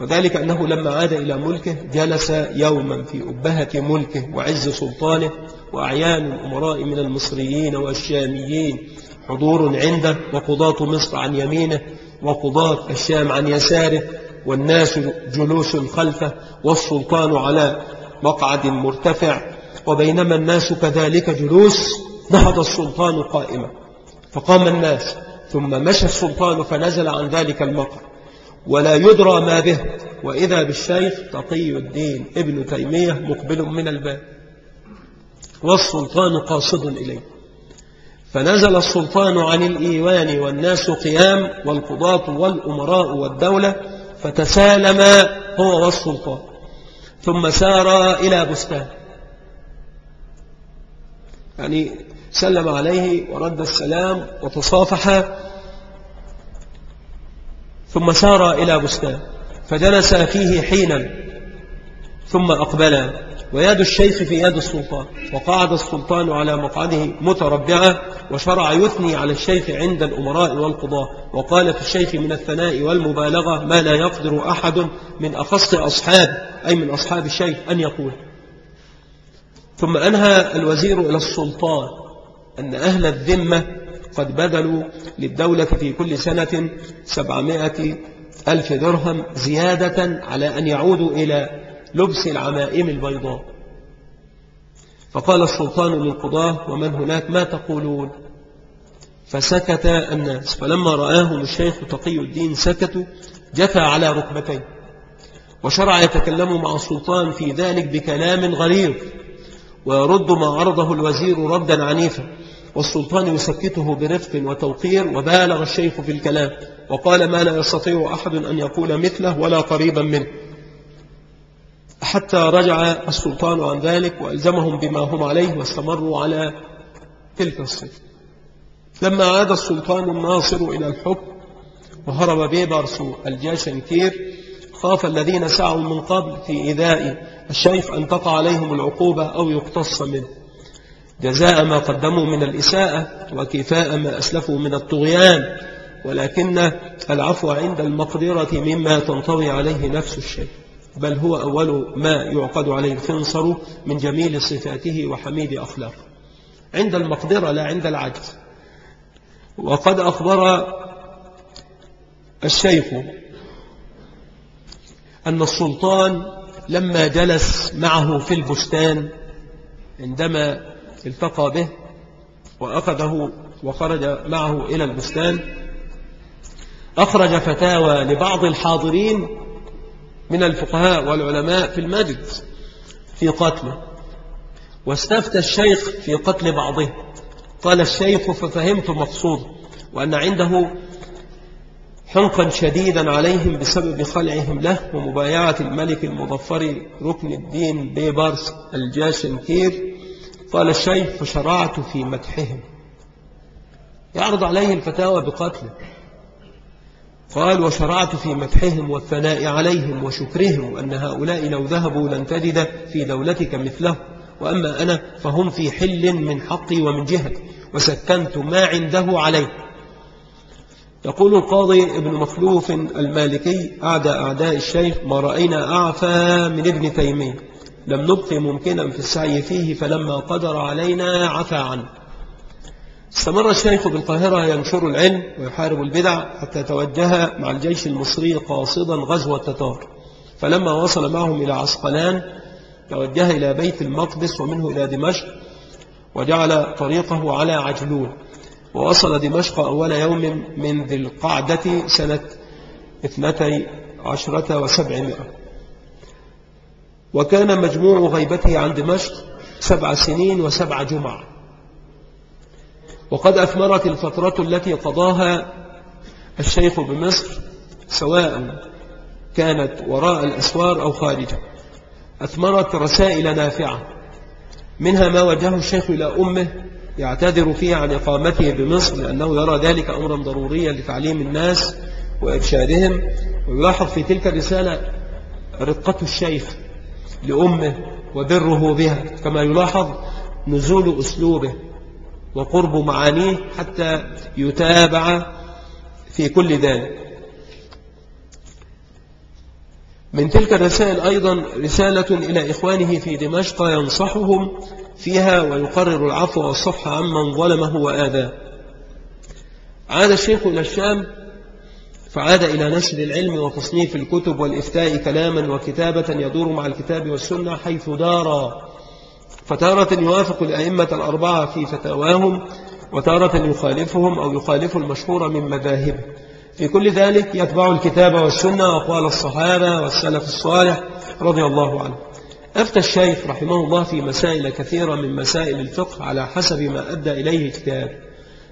وذلك أنه لما عاد إلى ملكه جلس يوما في أبهة ملكه وعز سلطانه وأعيان الأمراء من المصريين والشاميين حضور عنده وقضاة مصر عن يمينه وقضاة الشام عن يساره والناس جلوس خلفه والسلطان على مقعد مرتفع وبينما الناس كذلك جلوس نهض السلطان قائما. فقام الناس ثم مشى السلطان فنزل عن ذلك المقعد. ولا يدرى ما به وإذا بالشيخ تقي الدين ابن تيمية مقبل من الباب. والسلطان قاصد إليه. فنزل السلطان عن الإيوان والناس قيام والقضاة والأمراء والدولة فتسالم هو والسلطان. ثم سار إلى بستان. يعني سلم عليه ورد السلام وتصافح. ثم سار إلى بستان. فجلس فيه حينا. ثم أقبل ويد الشيخ في يد السلطان وقعد السلطان على مقعده متربعة وشرع يثني على الشيخ عند الأمراء والقضاة وقال في الشيخ من الثناء والمبالغة ما لا يقدر أحد من أخص أصحاب أي من أصحاب الشيخ أن يقول. ثم أنهى الوزير إلى السلطان أن أهل الذمة قد بذلوا للدولة في كل سنة سبعمائة ألف درهم زيادة على أن يعودوا إلى لبس العمائم البيضاء. فقال السلطان للقضاة ومن هناك؟ ما تقولون؟ فسكت الناس. فلما رآهم الشيخ تقي الدين سكتوا جثى على ركبتين وشرع يتكلم مع السلطان في ذلك بكلام غليظ ويرد ما عرضه الوزير ردا عنيفا. والسلطان يسكته برفق وتوقير وبالغ الشيخ في الكلام. وقال ما لا يستطيع أحد أن يقول مثله ولا قريبا منه. حتى رجع السلطان عن ذلك وألزمهم بما هم عليه واستمروا على تلك الصفة. لما عاد السلطان الناصر إلى الحكم وهرب بيبرس الجاشنكير خاف الذين سعوا من قبل في إيذاء الشيخ أن تقع عليهم العقوبة أو يقتص منه. جزاء ما قدموا من الإساءة وكفاء ما أسلفوا من الطغيان ولكن العفو عند المقدرة مما تنطوي عليه نفس الشيخ. بل هو أول ما يعقد عليه الخنصر من جميل صفاته وحميد أخلاقه عند المقدرة لا عند العجز. وقد أخبر الشيخ أن السلطان لما جلس معه في البستان عندما التقى به وأخذه وخرج معه إلى البستان أخرج فتاوى لبعض الحاضرين من الفقهاء والعلماء في المجلس في قتله واستفتى الشيخ في قتل بعضه. قال الشيخ ففهمت مقصود وأن عنده حنقا شديدا عليهم بسبب خلعهم له ومبايعة الملك المظفر ركن الدين بيبارس الجاشنكير. قال الشيخ فشرعت في مدحهم. يعرض عليه الفتاوى بقتله. قال وشرعت في مدحهم والثناء عليهم وشكرهم أن هؤلاء لو ذهبوا لن تجد في دولتك مثله. وأما أنا فهم في حل من حقي ومن جهتي وسكنت ما عنده عليه يقول القاضي ابن مخلوف المالكي أعدى أعداء الشيخ ما رأينا أعفى من ابن تيمية. لم نبق ممكنا في السعي فيه فلما قدر علينا عفى عنه. استمر الشيخ بالقاهرة ينشر العلم ويحارب البدع حتى توجه مع الجيش المصري قاصدا غزو التتار فلما وصل معهم إلى عسقلان توجه إلى بيت المقدس ومنه إلى دمشق وجعل طريقه على عجلون ووصل دمشق أول يوم من ذي القعدة سنة اثنتي عشرة وسبعمائة. وكان مجموع غيبته عن دمشق سبع سنين وسبع جمع. وقد أثمرت الفترة التي قضاها الشيخ بمصر سواء كانت وراء الأسوار أو خارجها. أثمرت رسائل نافعة منها ما وجهه الشيخ إلى أمه يعتذر فيها عن إقامته بمصر لأنه يرى ذلك أمرا ضروريا لتعليم الناس وإرشادهم ويلاحظ في تلك الرسالة رقة الشيخ لأمه وبره بها كما يلاحظ نزول أسلوبه. وقرب معانيه حتى يتابع في كل ذلك. من تلك الرسائل أيضا رسالة إلى إخوانه في دمشق ينصحهم فيها ويقرر العفو والصفح عمن ظلمه وآذاه. عاد الشيخ إلى الشام فعاد إلى نشر العلم وتصنيف الكتب والإفتاء كلاما وكتابة يدور مع الكتاب والسنة حيث دار فتارة يوافق الأئمة الأربعة في فتاواهم وتارة يخالفهم أو يخالف المشهور من مذاهبه في كل ذلك يتبع الكتاب والسنة وأقوال الصحابة والسلف الصالح رضي الله عنه. أفتى الشيخ رحمه الله في مسائل كثيرة من مسائل الفقه على حسب ما أدى إليه الكتاب.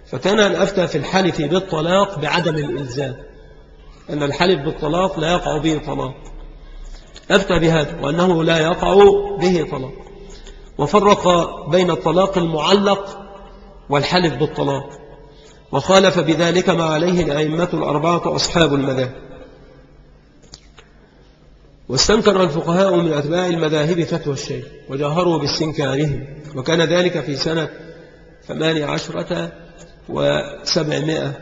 فكان الأفتى في الحلف بالطلاق بعدم الإلزام. أن الحلف بالطلاق لا يقع به طلاق. أفتى بهذا وأنه لا يقع به طلاق. وفرق بين الطلاق المعلق والحلف بالطلاق وخالف بذلك ما عليه الأئمة الأربعة أصحاب المذاهب. واستنكر الفقهاء من أتباع المذاهب فتوى الشيخ وجاهروا باستنكارهم وكان ذلك في سنة ثمانية عشرة وسبعمائة.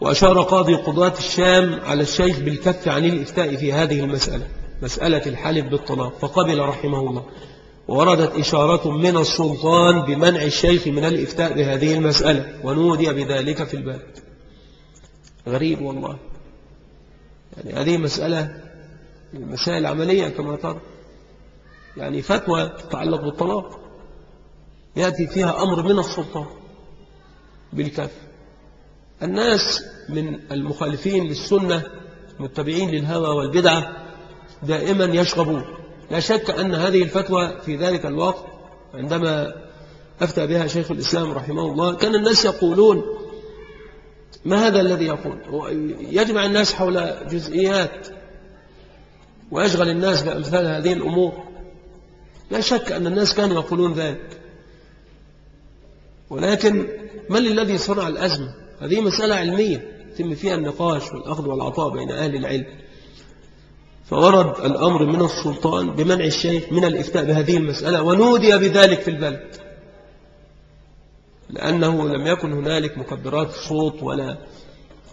وأشار قاضي قضاة الشام على الشيخ بالكف عن الإفتاء في هذه المسألة مسألة الحلف بالطلاق فقبل رحمه الله. وردت إشارة من السلطان بمنع الشيخ من الإفتاء بهذه المسألة ونودي بذلك في الباب غريب والله. يعني هذه مسألة مسائل عملية كما ترى. يعني فتوى تتعلق بالطلاق. يأتي فيها أمر من السلطان بالكف الناس من المخالفين للسنة متبعين للهوى والبدعة دائما يشغبون. لا شك أن هذه الفتوى في ذلك الوقت عندما أفتى بها شيخ الإسلام رحمه الله كان الناس يقولون ما هذا الذي يقول؟ يجمع الناس حول جزئيات ويشغل الناس بأمثال هذه الأمور. لا شك أن الناس كانوا يقولون ذلك. ولكن من الذي صنع الأزمة؟ هذه مسألة علمية يتم فيها النقاش والأخذ والعطاء بين أهل العلم. فورد الأمر من السلطان بمنع الشيخ من الإفتاء بهذه المسألة ونودي بذلك في البلد. لأنه لم يكن هنالك مكبرات صوت ولا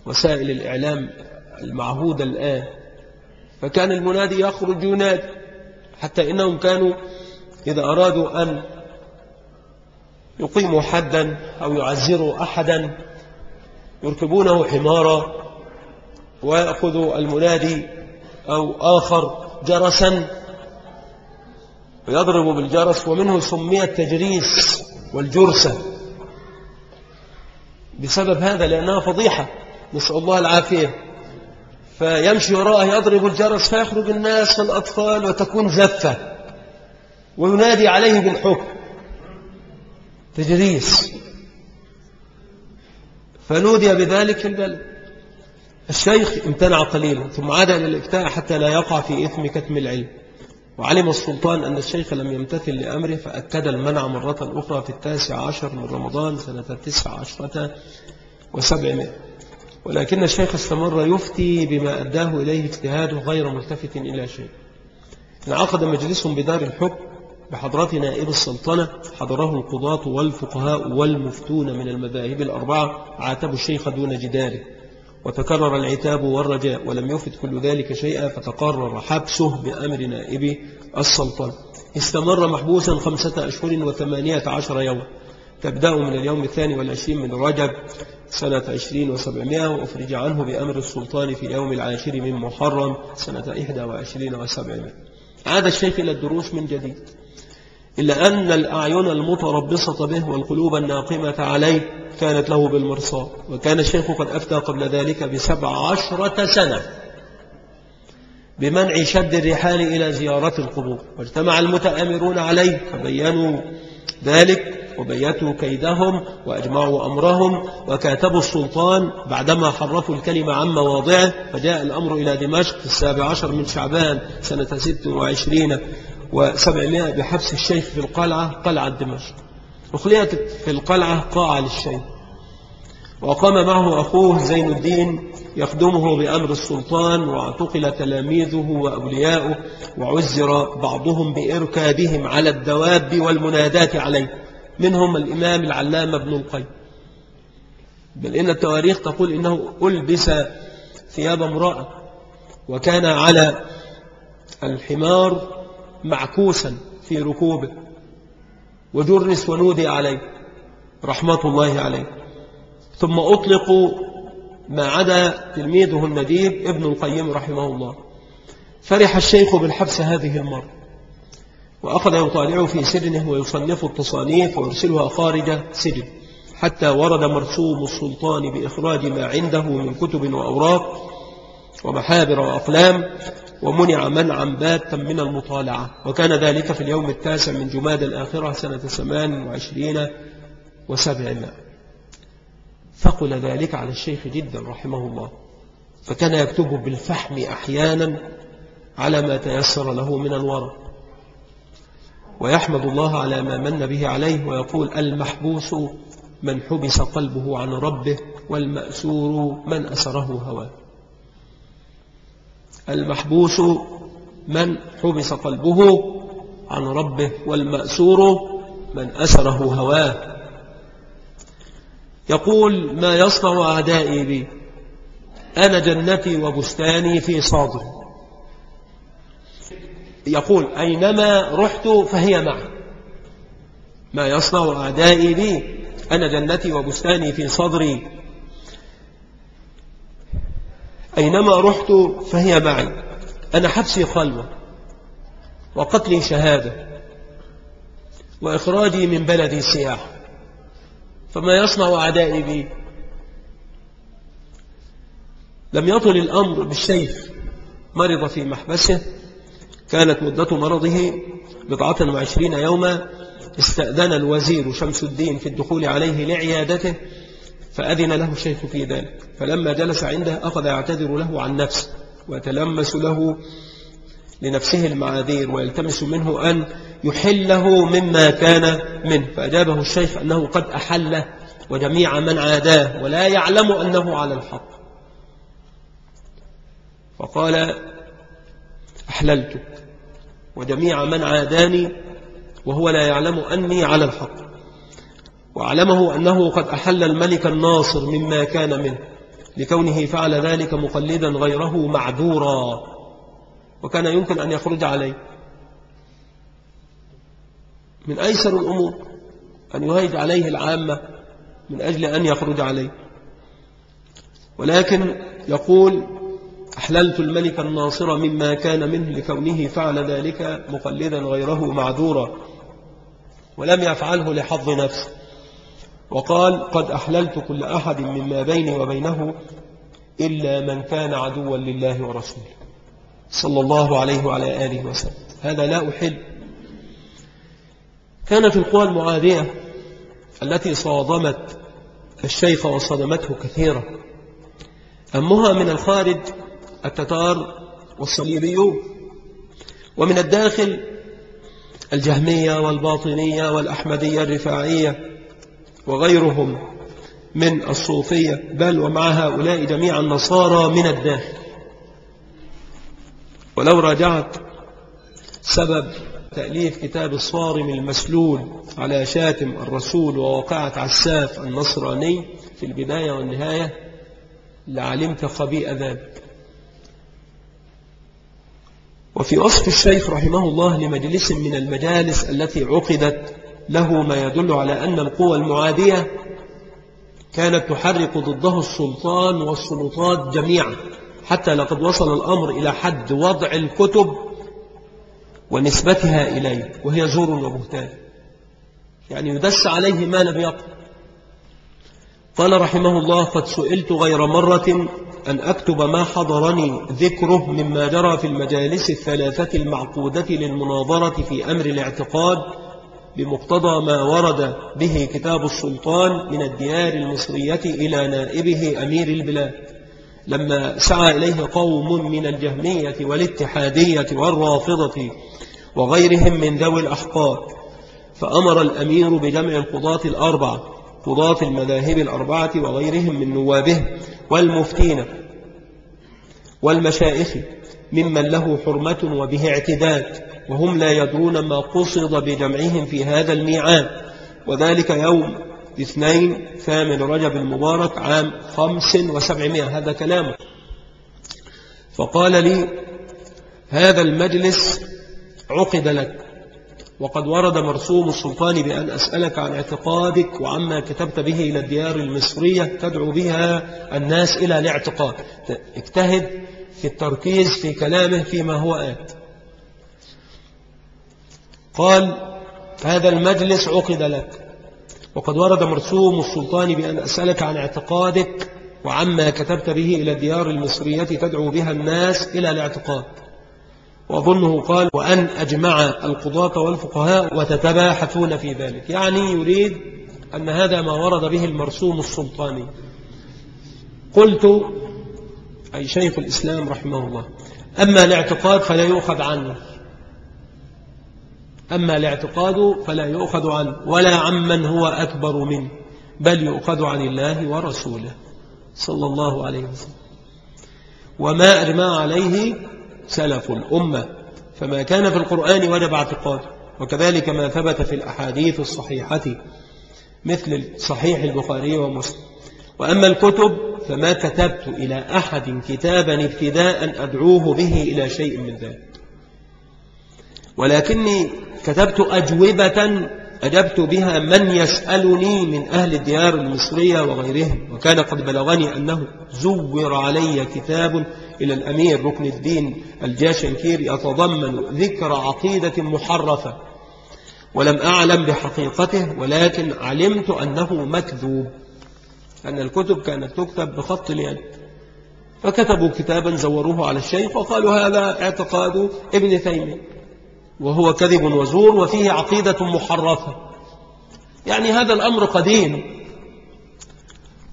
وسائل الإعلام المعهودة الآن. فكان المنادي يخرج ينادي حتى إنهم كانوا إذا أرادوا أن يقيموا حدا أو يعزروا أحدا يركبونه حمارا ويأخذوا المنادي أو آخر جرسا. ويضرب بالجرس ومنه سمي التجريس والجرسة بسبب هذا لأنها فضيحة. نسأل الله العافية. فيمشي وراءه يضرب الجرس فيخرج الناس والأطفال وتكون زفة. وينادي عليه بالحكم. تجريس. فنودي بذلك البلد. الشيخ امتنع قليلا ثم عاد إلى الإفتاء حتى لا يقع في إثم كتم العلم. وعلم السلطان أن الشيخ لم يمتثل لأمره فأكد المنع مرة أخرى في التاسع عشر من رمضان سنة التسع عشرة وسبعمائة. ولكن الشيخ استمر يفتي بما أداه إليه اجتهاده غير ملتفت إلى شيء. انعقد مجلس بدار الحكم بحضرات نائب السلطنة حضره القضاة والفقهاء والمفتون من المذاهب الأربعة عاتبوا الشيخ دون جداره. وتكرر العتاب والرجاء ولم يفد كل ذلك شيئا فتقرر حبسه بأمر نائب السلطنة استمر محبوسا خمسة أشهر وثمانية عشر يوم تبدأ من اليوم الثاني والعشرين من رجب سنة عشرين وسبعمائة وأفرج عنه بأمر السلطان في اليوم العاشر من محرم سنة إحدى وعشرين وسبعمائة. عاد الشيخ إلى الدروس من جديد. إلا أن الأعين المتربصة به والقلوب الناقمة عليه كانت له بالمرصاد وكان الشيخ قد أفتى قبل ذلك بسبع عشرة سنة بمنع شد الرحال إلى زيارة القبور. واجتمع المتآمرون عليه فبينوا ذلك وبيتوا كيدهم وأجمعوا أمرهم وكاتبوا السلطان بعدما حرفوا الكلمة عن مواضعه. فجاء الأمر إلى دمشق في السابع عشر من شعبان سنة ست وعشرين. وسبعمائة بحبس الشيخ في القلعة قلعة دمشق. أخليت في القلعة قاعة للشيخ. وقام معه أخوه زين الدين يخدمه بأمر السلطان واعتقل تلاميذه وأولياؤه وعزر بعضهم بإركابهم على الدواب والمنادات عليه. منهم الإمام العلامة ابن القيم. بل إن التواريخ تقول إنه ألبس ثياب امرأة وكان على الحمار معكوسا في ركوبه. وجرس ونودي عليه رحمة الله عليه. ثم أطلقوا ما عدا تلميذه النديب ابن القيم رحمه الله. فرح الشيخ بالحبس هذه المرة. وأخذ يطالع في سجنه ويصنف التصانيف ويرسلها خارج سجن حتى ورد مرسوم السلطان بإخراج ما عنده من كتب وأوراق ومحابر وأقلام ومنع منعا باتا من المطالعة. وكان ذلك في اليوم التاسع من جماد الآخرة سنة ثمان وعشرين وسبعمائة فقل ذلك على الشيخ جدا رحمه الله. فكان يكتبه بالفحم أحيانا على ما تيسر له من الورق ويحمد الله على ما من به عليه ويقول المحبوس من حبس قلبه عن ربه والمأسور من أسره هواه. المحبوس من حبس قلبه عن ربه والمأسور من أسره هواه. يقول ما يصنع أعدائي بي أنا جنتي وبستاني في صادري يقول أينما رحت فهي معي. ما يصنع أعدائي بي أنا جنتي وبستاني في صدري. أينما رحت فهي معي. أنا حبسي خلوة وقتلي شهادة وإخراجي من بلدي سياح فما يصنع أعدائي بي؟ لم يطل الأمر بالسيف. مرض في محبسه. كانت مدة مرضه بضعة وعشرين يوما. استأذن الوزير شمس الدين في الدخول عليه لعيادته. فأذن له الشيخ في ذلك. فلما جلس عنده أخذ يعتذر له عن نفسه ويتلمس له لنفسه المعاذير ويلتمس منه أن يحله مما كان منه. فأجابه الشيخ أنه قد أحله وجميع من عاداه ولا يعلم أنه على الحق. فقال أحللت وجميع من عاداني وهو لا يعلم أني على الحق. وأعلمه أنه قد أحل الملك الناصر مما كان منه لكونه فعل ذلك مقلدا غيره معذورا. وكان يمكن أن يخرج عليه. من أيسر الأمور أن يهيج عليه العامة من أجل أن يخرج عليه. ولكن يقول أحللت الملك الناصر مما كان منه لكونه فعل ذلك مقلدا غيره معذورا. ولم يفعله لحظ نفسه. وقال قد أحللت كل أحد مما بيني وبينه إلا من كان عدوا لله ورسوله. صلى الله عليه وعلى آله وسلم. هذا لا أحل. كانت القوى المعادية التي صادمت الشيخ وصدمته كثيرة أمها من الخارج التتار والصليبيون ومن الداخل الجهمية والباطنية والأحمدية الرفاعية وغيرهم من الصوفية بل ومع هؤلاء جميع النصارى من الداخل. ولو راجعت سبب تأليف كتاب الصارم المسلول على شاتم الرسول ووقعة عساف النصراني في البداية والنهاية لعلمت خبيئة ذلك. وفي وصف الشيخ رحمه الله لمجلس من المجالس التي عقدت له ما يدل على أن القوى المعادية كانت تحرك ضده السلطان والسلطات جميعا حتى لقد وصل الأمر إلى حد وضع الكتب ونسبتها إليه وهي زور وبهتان. يعني يدس عليه ما لم يقل. قال رحمه الله قد سئلت غير مرة أن أكتب ما حضرني ذكره مما جرى في المجالس الثلاثة المعقودة للمناظرة في أمر الاعتقاد بمقتضى ما ورد به كتاب السلطان من الديار المصرية إلى نائبه أمير البلاد. لما سعى إليه قوم من الجهمية والاتحادية والرافضة وغيرهم من ذوي الأحقاد فأمر الأمير بجمع القضاة الأربعة قضاة المذاهب الأربعة وغيرهم من نوابه والمفتين والمشائخ ممن له حرمة وبه اعتداد. وهم لا يدرون ما قصد بجمعهم في هذا الميعاد. وذلك يوم اثنين ثامن رجب المبارك عام خمس وسبعمائة هذا كلامه. فقال لي هذا المجلس عقد لك وقد ورد مرسوم السلطان بأن أسألك عن اعتقادك وعما كتبت به إلى الديار المصرية تدعو بها الناس إلى الاعتقاد. اجتهد في التركيز في كلامه فيما هو آت. قال هذا المجلس عقد لك. وقد ورد مرسوم السلطان بأن أسألك عن اعتقادك وعما كتبت به إلى الديار المصرية تدعو بها الناس إلى الاعتقاد. وأظنه قال وأن أجمع القضاة والفقهاء وتتباحثون في ذلك. يعني يريد أن هذا ما ورد به المرسوم السلطاني. قلت أي شيخ الإسلام رحمه الله أما الاعتقاد فلا يؤخذ عنه. أما الاعتقاد فلا يؤخذ عنه ولا عمن هو أكبر منه بل يؤخذ عن الله ورسوله. صلى الله عليه وسلم. وما أجمع عليه سلف الأمة. فما كان في القرآن وجب اعتقاده وكذلك ما ثبت في الأحاديث الصحيحة مثل صحيح البخاري ومسلم. وأما الكتب فما كتبت إلى أحد كتابا ابتداء أدعوه به إلى شيء من ذلك. ولكني كتبت أجوبة أجبت بها من يسألني من أهل الديار المصرية وغيرهم وكان قد بلغني أنه زور علي كتاب إلى الأمير ركن الدين الجاشنكير يتضمن ذكر عقيدة محرفة ولم أعلم بحقيقته ولكن علمت أنه مكذوب أن الكتب كانت تكتب بخط اليد. فكتبوا كتابا زوروه على الشيخ وقالوا هذا اعتقاد ابن تيمية. وهو كذب وزور وفيه عقيدة محرفة. يعني هذا الأمر قديم.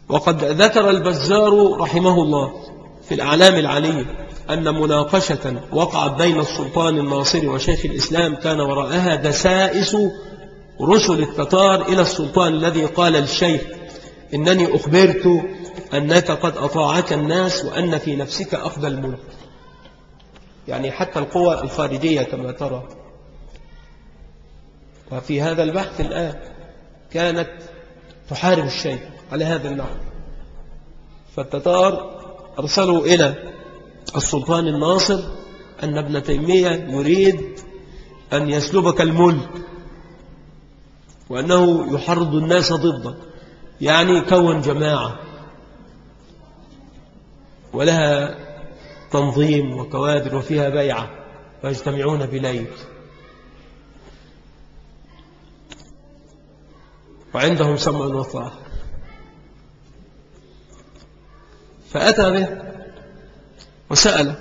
وقد ذكر البزار رحمه الله في الأعلام العلية أن مناقشة وقعت بين السلطان الناصري وشيخ الإسلام كان وراءها دسائس رسل التتار إلى السلطان الذي قال للشيخ إنني أخبرت أنك قد أطاعك الناس وأن في نفسك أفضل الملك يعني حتى القوى الخارجية كما ترى. وفي هذا البحث الآن كانت تحارب الشيء على هذا النحو فالتتار أرسلوا إلى السلطان الناصر أن ابن تيمية يريد أن يسلبك الملك وأنه يحرض الناس ضده يعني كون جماعة. ولها تنظيم وكوادر وفيها بيعة ويجتمعون بليل. وعندهم سمع وطاعة فأتى به وسأل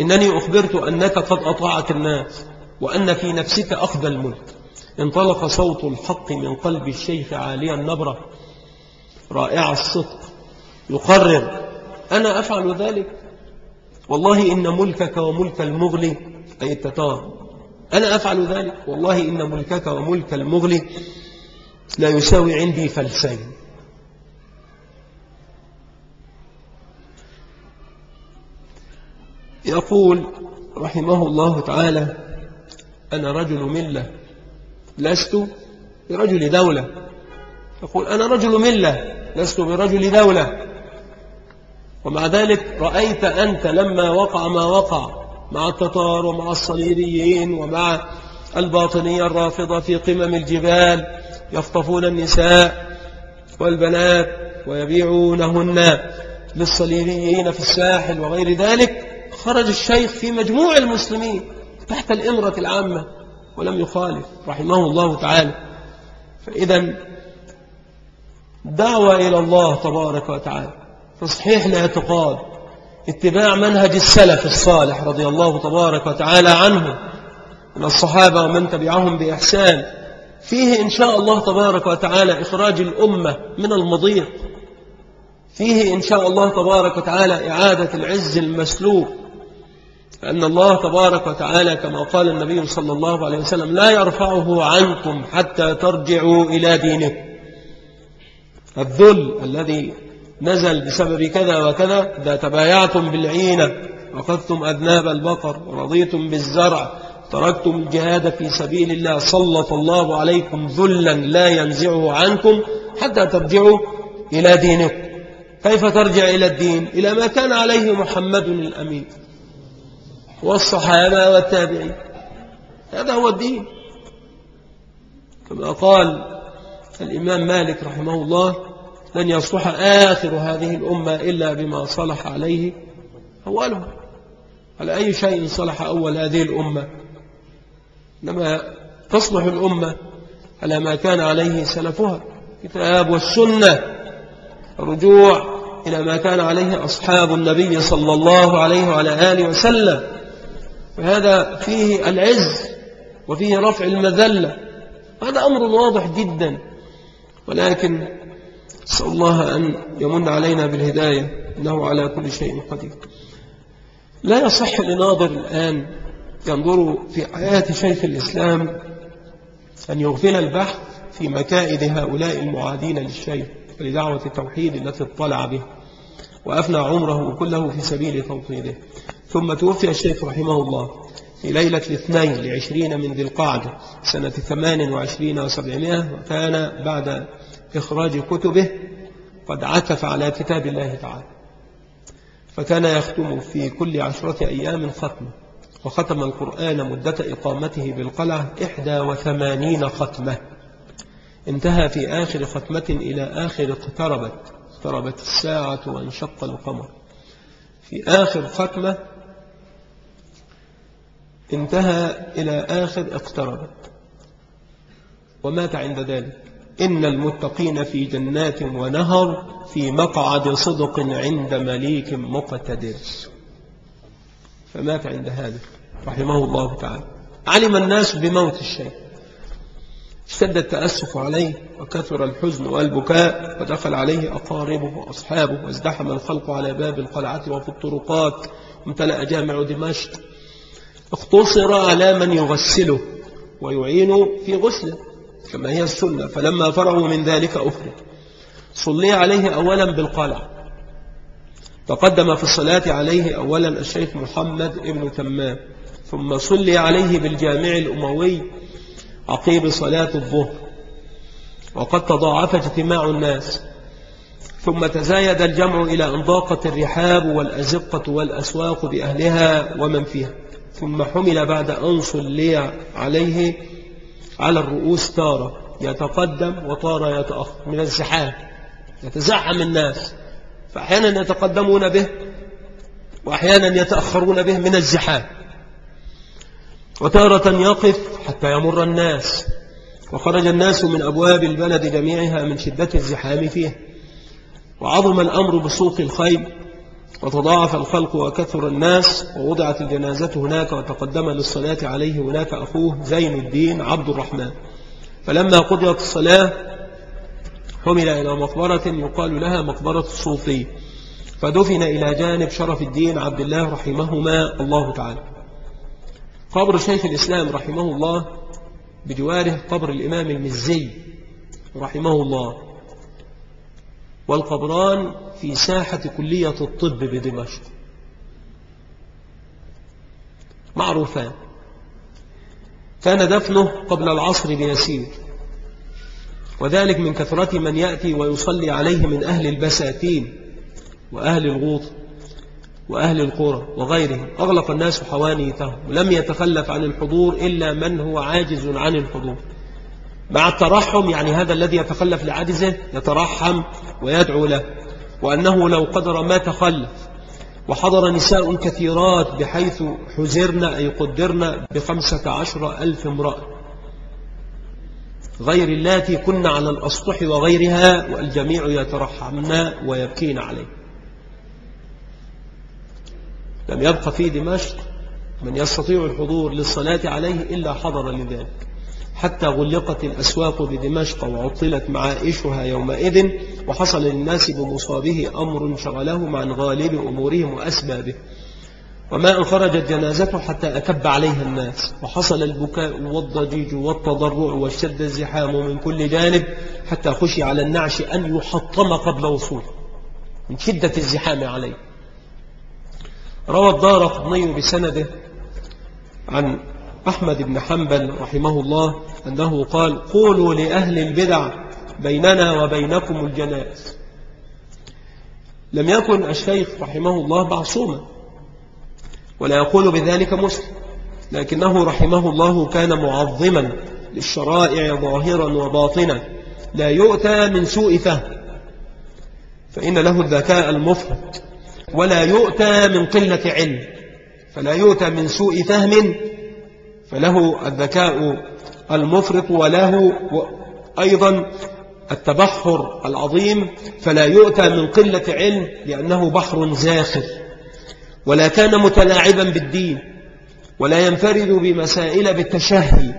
إنني أخبرت أنك قد أطاعت الناس وأن في نفسك أخذ الملك. انطلق صوت الحق من قلب الشيخ عاليا النبرة رائع الصدق. يقرر أنا أفعل ذلك؟ والله إن ملكك وملك المغلي. أي التتار أنا أفعل ذلك. والله إن ملكك وملك المغلي لا يساوي عندي فلسين. يقول رحمه الله تعالى أنا رجل ملة لست برجل دولة. يقول أنا رجل ملة لست برجل دولة. ومع ذلك رأيت أنت لما وقع ما وقع مع التتار ومع الصليبيين ومع الباطنية الرافضة في قمم الجبال يخطفون النساء والبنات ويبيعونهن للصليبيين في الساحل وغير ذلك. خرج الشيخ في مجموع المسلمين تحت الإمرة العامة ولم يخالف رحمه الله تعالى. فإذا دعوة إلى الله تبارك وتعالى. تصحيح الاعتقاد اتباع منهج السلف الصالح رضي الله تبارك وتعالى عنه من الصحابة ومن تبعهم بإحسان. فيه إن شاء الله تبارك وتعالى إخراج الأمة من المضيق. فيه إن شاء الله تبارك وتعالى إعادة العز المسلوب. أن الله تبارك وتعالى كما قال النبي صلى الله عليه وسلم لا يرفعه عنكم حتى ترجعوا إلى دينه. الذل الذي نزل بسبب كذا وكذا إذا تبايعتم بالعينة وقفتم أذناب البقر ورضيتم بالزرع تركتم الجهاد في سبيل الله سلط الله عليكم ذلا لا ينزعه عنكم حتى ترجعوا إلى دينكم. كيف ترجع إلى الدين؟ إلى ما كان عليه محمد الأمين والصحابة والتابعين. هذا هو الدين. كما قال الإمام مالك رحمه الله لن يصلح آخر هذه الأمة إلا بما صلح عليه أوله على أي شيء صلح أول هذه الأمة؟ إنما تصلح الأمة على ما كان عليه سلفها كتاب والسنة الرجوع إلى ما كان عليه أصحاب النبي صلى الله عليه وعلى آله وسلم. وهذا فيه العز وفيه رفع المذلة هذا أمر واضح جدا. ولكن نسأل الله أن يمن علينا بالهداية إنه على كل شيء قدير. لا يصح لناظر الآن ينظر في حياة شيخ الإسلام أن يغفل البحث في مكائد هؤلاء المعادين للشيخ ولدعوة التوحيد التي اطلع به وأفنى عمره كله في سبيل توطيده. ثم توفي الشيخ رحمه الله في ليلة الاثنين لعشرين من ذي القعدة سنة ثمان وعشرين وسبعمائة وكان بعد إخراج كتبه قد عكف على كتاب الله تعالى. فكان يختم في كل عشرة أيام ختمة وختم القرآن مدة إقامته بالقلعة إحدى وثمانين ختمة. انتهى في آخر ختمة إلى آخر اقتربت اقتربت الساعة وانشق القمر. في آخر ختمة انتهى إلى آخر اقتربت. ومات عند ذلك. إن المتقين في جنات ونهر في مقعد صدق عند مليك مقتدر. فمات عند هذا رحمه الله تعالى. علم الناس بموت الشيء. اشتد التأسف عليه وكثر الحزن والبكاء ودخل عليه أقاربه وأصحابه وازدحم الخلق على باب القلعة وفي الطرقات. امتلأ جامع دمشق. اقتصر على من يغسله ويعين في غسله. كما هي السنة فلما فرغوا من ذلك أخرج صلي عليه أولا بالقلع. تقدم في الصلاة عليه أولا الشيخ محمد ابن تمام. ثم صلي عليه بالجامع الأموي عقيب صلاة الظهر. وقد تضاعف اجتماع الناس. ثم تزايد الجمع إلى أن ضاقت الرحاب والأزقة والأسواق بأهلها ومن فيها. ثم حمل بعد أن صلي عليه على الرؤوس تارة يتقدم وطار يتأخر من الزحام يتزعم الناس. فأحيانا يتقدمون به وأحيانا يتأخرون به من الزحام. وتارة يقف حتى يمر الناس. وخرج الناس من أبواب البلد جميعها من شدة الزحام فيه. وعظم الأمر بسوق الخيل. وتضاعف الخلق وكثر الناس ووضعت الجنازة هناك وتقدم للصلاة عليه هناك أخوه زين الدين عبد الرحمن. فلما قضيت الصلاة حمل إلى مقبرة يقال لها مقبرة الصوفي. فدفن إلى جانب شرف الدين عبد الله رحمهما الله تعالى. قبر شيخ الإسلام رحمه الله بجواره قبر الإمام المزي رحمه الله. والقبران في ساحة كلية الطب بدمشق. معروفان. كان دفنه قبل العصر بيسير. وذلك من كثرة من يأتي ويصلي عليه من أهل البساتين وأهل الغوط وأهل القرى وغيرهم. أغلق الناس حوانيتهم. لم يتخلف عن الحضور إلا من هو عاجز عن الحضور. مع الترحم يعني هذا الذي يتخلف لعجزه يترحم ويدعو له. وأنه لو قدر ما تخلف. وحضر نساء كثيرات بحيث حزرنا أي قدرن بخمسة عشر ألف امرأة. غير اللاتي كن على الأسطح وغيرها والجميع يترحمن ويبكين عليه. لم يبقى في دمشق من يستطيع الحضور للصلاة عليه إلا حضر لذلك. حتى غلقت الأسواق بدمشق وعطلت معائشها يومئذ وحصل للناس بمصابه أمر شغله عن غالب أمورهم وأسبابه. وما أن خرجت جنازته حتى أكب عليها الناس. وحصل البكاء والضجيج والتضرع واشتد الزحام من كل جانب حتى خشي على النعش أن يحطم قبل وصوله من شدة الزحام عليه. روى الدار قطني بسنده عن أحمد بن حنبل رحمه الله أنه قال قولوا لأهل البدع بيننا وبينكم الجنائز. لم يكن الشيخ رحمه الله معصوما ولا يقول بذلك مسلم لكنه رحمه الله كان معظما للشرائع ظاهرا وباطنا لا يؤتى من سوء فهم فإن له الذكاء المفرط ولا يؤتى من قلة علم فلا يؤتى من سوء فهم فله الذكاء المفرط وله أيضا التبحر العظيم فلا يؤتى من قلة علم لأنه بحر زاخر. ولا كان متلاعبا بالدين ولا ينفرد بمسائل بالتشهي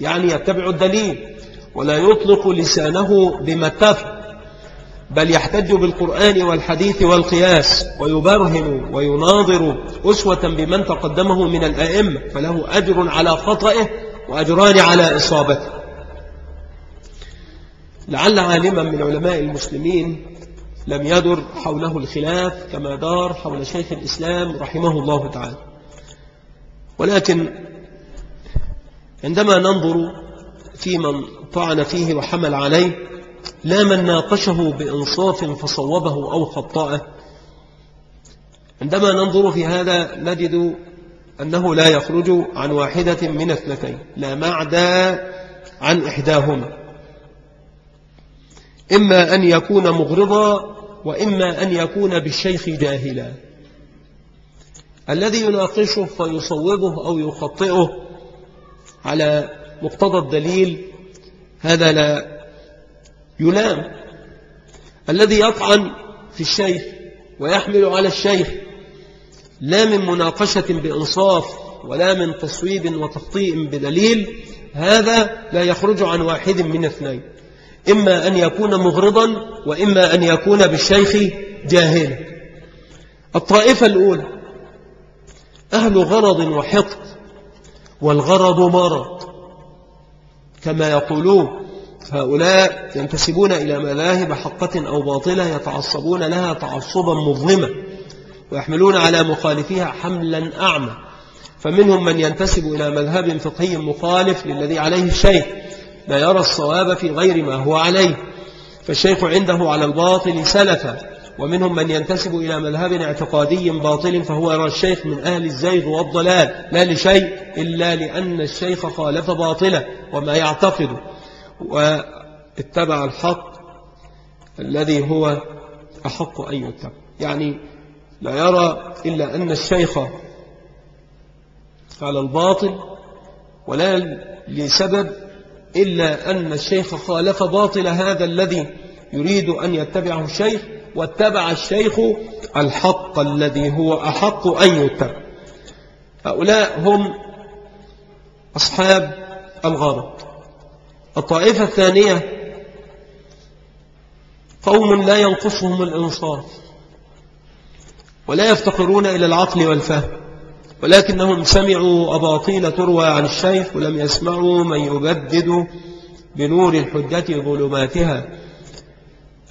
يعني يتبع الدليل ولا يطلق لسانه بما اتفق بل يحتج بالقرآن والحديث والقياس ويبرهن ويناظر أسوة بمن تقدمه من الآئمة فله أجر على خطئه وأجران على إصابته. لعل عالما من علماء المسلمين لم يدر حوله الخلاف كما دار حول شيخ الإسلام رحمه الله تعالى. ولكن عندما ننظر في من طعن فيه وحمل عليه لا من ناقشه بإنصاف فصوبه أو خطأه. عندما ننظر في هذا نجد أنه لا يخرج عن واحدة من اثنتين لا معدى عن إحداهما. إما أن يكون مغرضا وإما أن يكون بالشيخ جاهلا. الذي يناقشه فيصوبه أو يخطئه على مقتضى الدليل هذا لا يلام. الذي يطعن في الشيخ ويحمل على الشيخ لا من مناقشة بإنصاف ولا من تصويب وتخطيء بدليل هذا لا يخرج عن واحد من اثنين. إما أن يكون مغرضا وإما أن يكون بالشيخ جاهلا. الطائفة الأولى أهل غرض وحقد والغرض مرض كما يقولون هؤلاء ينتسبون إلى مذاهب حقة أو باطلة يتعصبون لها تعصبا مظلما ويحملون على مخالفيها حملا أعمى. فمنهم من ينتسب إلى مذهب فقهي مخالف للذي عليه الشيخ لا يرى الصواب في غير ما هو عليه. فالشيخ عنده على الباطل سلفا. ومنهم من ينتسب إلى مذهب اعتقادي باطل فهو يرى الشيخ من أهل الزيغ والضلال. لا لشيء إلا لأن الشيخ خالف باطله وما يعتقد واتبع الحق الذي هو أحق أن يتبع. يعني لا يرى إلا أن الشيخ على الباطل ولا لسبب إلا أن الشيخ خالف باطل هذا الذي يريد أن يتبعه الشيخ واتبع الشيخ الحق الذي هو أحق أن يتبع. هؤلاء هم أصحاب الغرض الطائفة الثانية قوم لا ينقصهم الإنصاف ولا يفتقرون إلى العقل والفهم ولكنهم سمعوا أباطيل تروى عن الشيخ ولم يسمعوا من يبدد بنور الحجة ظلماتها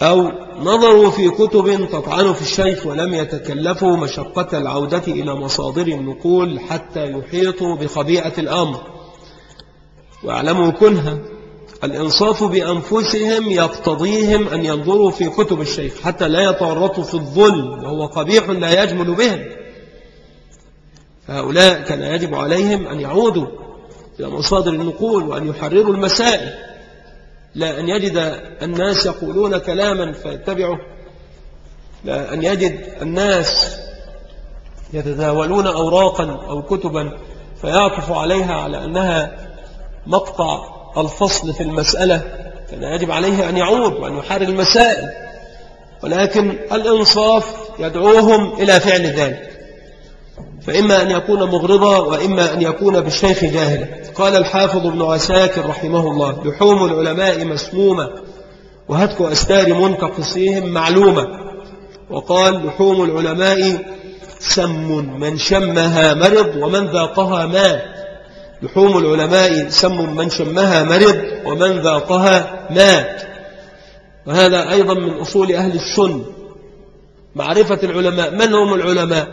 أو نظروا في كتب تطعن في الشيخ ولم يتكلفوا مشقة العودة إلى مصادر النقول حتى يحيطوا بخبيئة الأمر. واعلموا كنها الإنصاف بأنفسهم يقتضيهم أن ينظروا في كتب الشيخ حتى لا يتورطوا في الظلم وهو قبيح لا يجمل بهم فهؤلاء كان يجب عليهم أن يعودوا إلى مصادر النقول وأن يحرروا المسائل. لا أن يجد الناس يقولون كلاما فيتبعه. لا أن يجد الناس يتداولون أوراقا أو كتبا فيعطف عليها على أنها مقطع الفصل في المسألة كان يجب عليه أن يعود وأن يحرر المسائل ولكن الإنصاف يدعوهم إلى فعل ذلك فإما أن يكون مغرضا وإما أن يكون بالشيخ جاهلا. قال الحافظ ابن عساكر رحمه الله لحوم العلماء مسمومة وهتك أستار منتقصيهم معلومة وقال لحوم العلماء سم من شمها مرض ومن ذاقها مات لحوم العلماء سم من شمها مرض ومن ذاقها مات. وهذا أيضا من أصول أهل السن. معرفة العلماء. من هم العلماء؟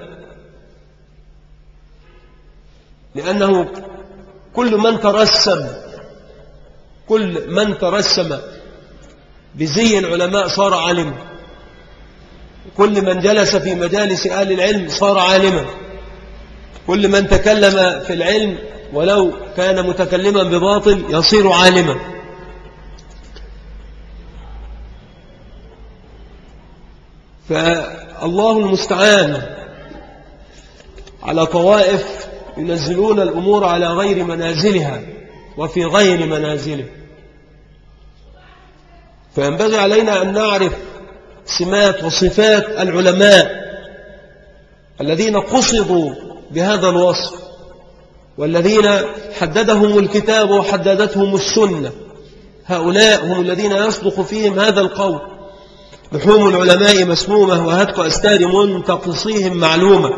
لأنه كل من ترسم كل من ترسم بزي العلماء صار عالما. كل من جلس في مجالس أهل العلم صار عالما. كل من تكلم في العلم ولو كان متكلما بباطل يصير عالما. فالله المستعان على طوائف ينزلون الأمور على غير منازلها وفي غير منازله. فينبغي علينا أن نعرف سمات وصفات العلماء الذين قصدوا بهذا الوصف. والذين حددهم الكتاب وحددتهم السنة. هؤلاء هم الذين يصدق فيهم هذا القول. لحوم العلماء مسمومة وهتك أستار منتقصيهم معلومة.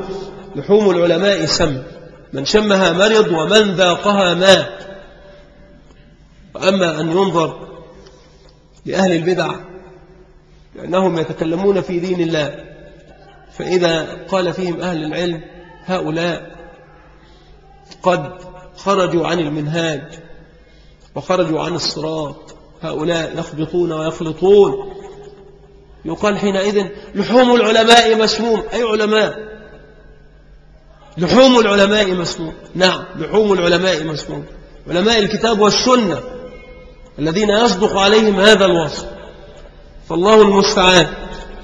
لحوم العلماء سم. من شمها مرض ومن ذاقها مات. وأما أن ينظر لأهل البدع لأنهم يتكلمون في دين الله فإذا قال فيهم أهل العلم هؤلاء قد خرجوا عن المنهاج وخرجوا عن الصراط. هؤلاء يخبطون ويخلطون. يقال حينئذ لحوم العلماء مسموم. أي علماء؟ لحوم العلماء مسموم. نعم لحوم العلماء مسموم. علماء الكتاب والسنة الذين يصدق عليهم هذا الوصف. فالله المستعان.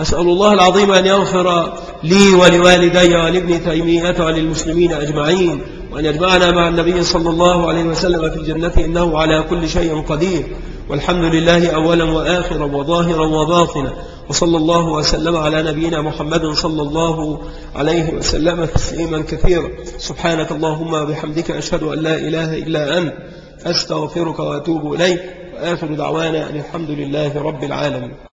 أسأل الله العظيم أن يغفر لي ولوالدي ولابن تيمية وللمسلمين أجمعين. وأن يجمعنا مع النبي صلى الله عليه وسلم في الجنة إنه على كل شيء قدير. والحمد لله أولا وآخرا وظاهرا وباطنا. وصلى الله وسلم على نبينا محمد صلى الله عليه وسلم تسليما كثيرا. سبحانك اللهم وبحمدك أشهد أن لا إله إلا أنت. أستغفرك وأتوب إليك. وآخر دعوانا أن الحمد لله رب العالمين.